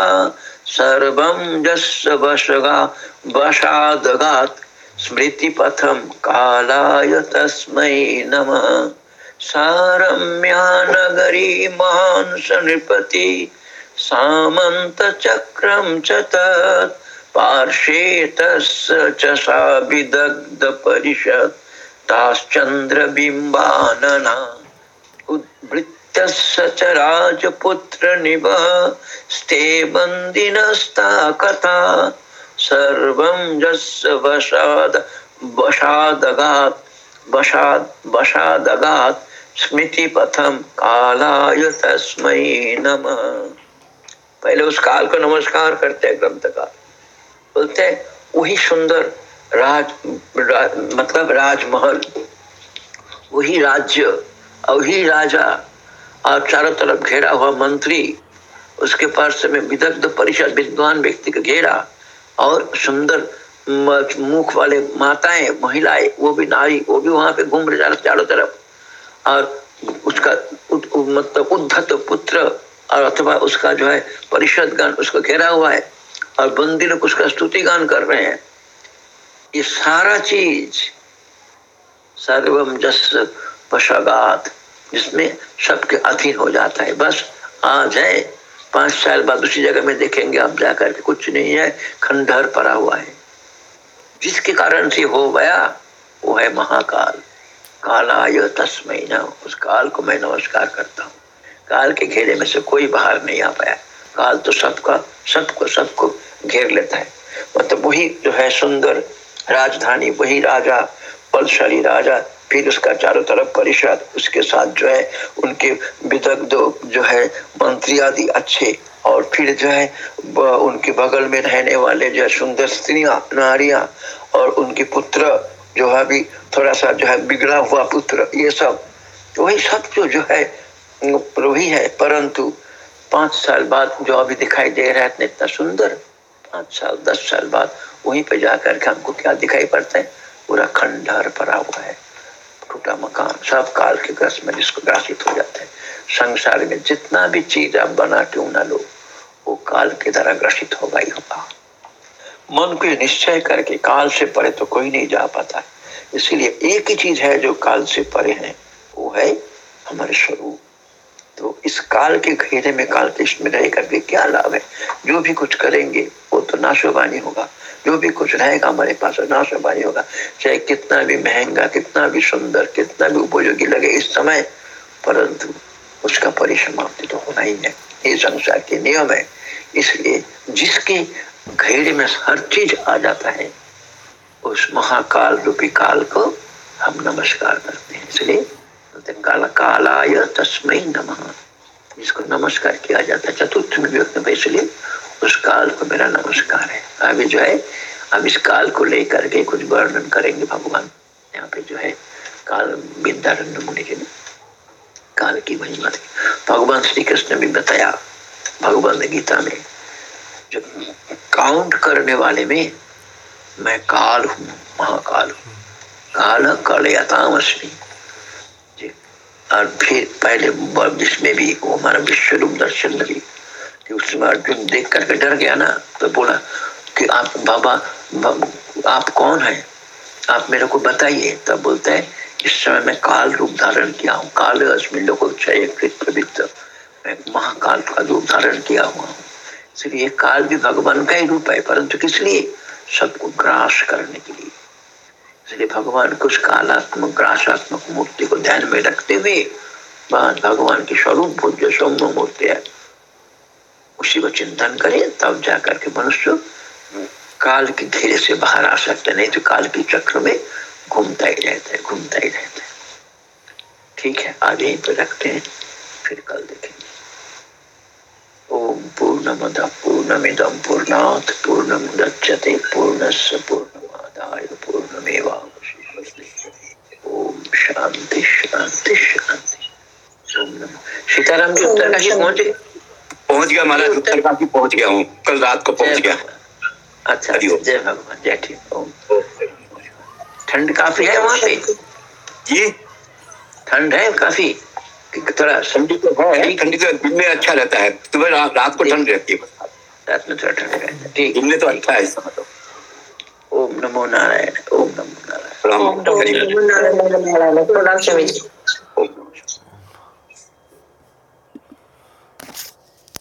सर्वं यस्य वशगा, वशादगात् स्मृतिपथं कालाय तस्मै नमः। सारम्या नगरी महान् सनृपति सामन्तचक्रं च तत् पार्श्वे तस्य च सा विदग्धपरिषत् ताश्चन्द्रबिम्बानना उद्वृत्त च निवस्ते बन्दिनस्ता कथा, सर्वं यस्य वशाद, वशादगात् वशाद, वशादगात् स्मृतिपथम कालाय तस्मै नमः। पहले उस काल को नमस्कार करते हैं ग्रंथकार। बोलते हैं वही सुंदर राज, मतलब राजमहल वही राज्य वही राजा और चारों तरफ़ घेरा हुआ मंत्री उसके पास में विदग्ध परिषद विद्वान व्यक्ति का घेरा और सुंदर मुख वाले माताएँ महिलाएँ वो भी नारी वो भी वहाँ पे घूम रहे चारों तरफ़ और उसका मतलब उद्धत पुत्र और अथवा उसका जो है परिषद गान उसको घेरा हुआ है और बंदी लोग उसका स्तुति गान कर रहे हैं। ये सारा चीज़ सर्वम जस पशागात, जिसमें सबके अधीन हो जाता है। बस आ जाए पाँच साल बाद उसी जगह में देखेंगे आप, जाकर के कुछ नहीं है, खंडहर पड़ा हुआ है। जिसके कारण से हो गया, वो है महाकाल। कालाय तस्मय न उस काल को मैं नमस्कार करता हूँ। काल के घेरे में से कोई बाहर नहीं आ पाया। काल तो सबका, सबको सबको घेर लेता है। मतलब वही जो है सुंदर राजधानी, वही राजा, बलशाली राजा, फिर उसका चारों तरफ़ परिषद उसके साथ जो है उनके विदग्ध जो है मंत्री आदि अच्छे, और फिर जो है उनके बगल में रहने वाले जो है सुंदर स्त्रियाँ, नारियाँ, और उनके पुत्र जो है अभी थोड़ा सा जो है बिगड़ा हुआ पुत्र, ये सब। तो वही सब जो जो है वही है परंतु पाँच साल बाद जो अभी दिखाई दे रहा है, इतना सुंदर। पाँच साल, दस साल बाद वहीं पे जाकर के हमको क्या दिखाई पड़ता है? पूरा खंडहर पड़ा हुआ है। टूटा मकान, सब काल के ग्रस्त में जिसको ग्रासित हो जाते हैं। संसार में जितना भी चीज़ आप बना क्यों ना लो, वो काल के द्वारा ग्रसित होगा ही होगा। मन को निश्चय करके काल से परे तो कोई नहीं जा पाता इसीलिए एक ही चीज़ है जो काल से परे है, वो है हमारे स्वरूप। तो इस काल के घेरे में, काल कृष्ण में रह करके क्या लाभ है? जो भी कुछ करेंगे, वो तो नाशोबानी होगा। जो भी कुछ रहेगा, हमारे पास नाशोबानी होगा। चाहे कितना भी महँगा, कितना भी सुंदर, कितना भी उपयोगी लगे इस समय, परंतु उसका परिसमाप्ति तो होना ही है। ये संसार के नियम है। इसलिए जिसके घेरे में हर चीज़ आ जाता है, उस महाकाल रूपी काल को हम नमस्कार करते हैं। इसलिए काल कालाय तस्मय नमः। जिसको नमस्कार किया जाता है, चतुर्थ में व्यक्त में इसलिए उस काल को मेरा नमस्कार है। अभी जो है, अब इस काल को लेकर के कुछ वर्णन करेंगे भगवान। यहाँ पे जो है, काल विद्यारण्य मुनि ने, काल की महिमा थी। भगवान श्री कृष्ण भी बताया, भगवान गीता में, जो काउंट करने वाले में, मैं काल हूँ, महाकाल हूँ। काल कलयतामस्मी। और फिर पहले जिसमें भी वो हमारा विश्व रूप दर्शन लगी उसमें अर्जुन देख करके डर गया ना तो बोला कि आप बाबा आप कौन है? आप मेरे को बताइए। तब बोलते है, इस समय मैं काल रूप धारण किया हूँ। काल अस्मिन लोग पवित्र। मैं महाकाल का रूप धारण किया हुआ हूँ। इसलिए काल भी भगवान का ही रूप है, परंतु किस लिए? सबको ग्रास करने के लिए। इसलिए भगवान कुछ कालात्मक, ग्रासात्मक मूर्ति को ध्यान में रखते हुए भगवान के स्वरूप भूज सौम्य मूर्ति है। उसी को चिंतन करे, तब जाकर के मनुष्य काल के घेरे से बाहर आ सकते नहीं तो काल के चक्र में घूमता ही रहता है, घूमता ही रहता है। ठीक है आज यहीं पर रखते हैं, फिर कल देखेंगे। ओम पूर्ण पूर्णमद पूर्णमिदम पूर्णात् पूर्णमुदच्यते पूर्णमादाय पूर्णमेवावशिष्यते ओम शांति शांति शांति ओम नमः। सीताराम जी उत्तरकाशी पहुँच गए पहुँच? गया महाराज उत्तरकाशी पहुँच गया हूँ। कल रात को पहुँच गया। अच्छा जय भगवान। जय ठीक। ओम ठंड काफ़ी है वहाँ पे? जी। ठंड है काफ़ी? थोड़ा ठंडी तो है ठंडी तो दिन में अच्छा रहता है। सुबह रात को ठंड रहती है। रात में थोड़ा ठंड रहता है। ठीक। दिन में तो अच्छा है इस समय तो। ओम नमो नारायण ओम नमो नारायण ओम नमो नारायण प्रणाम स्वामी जी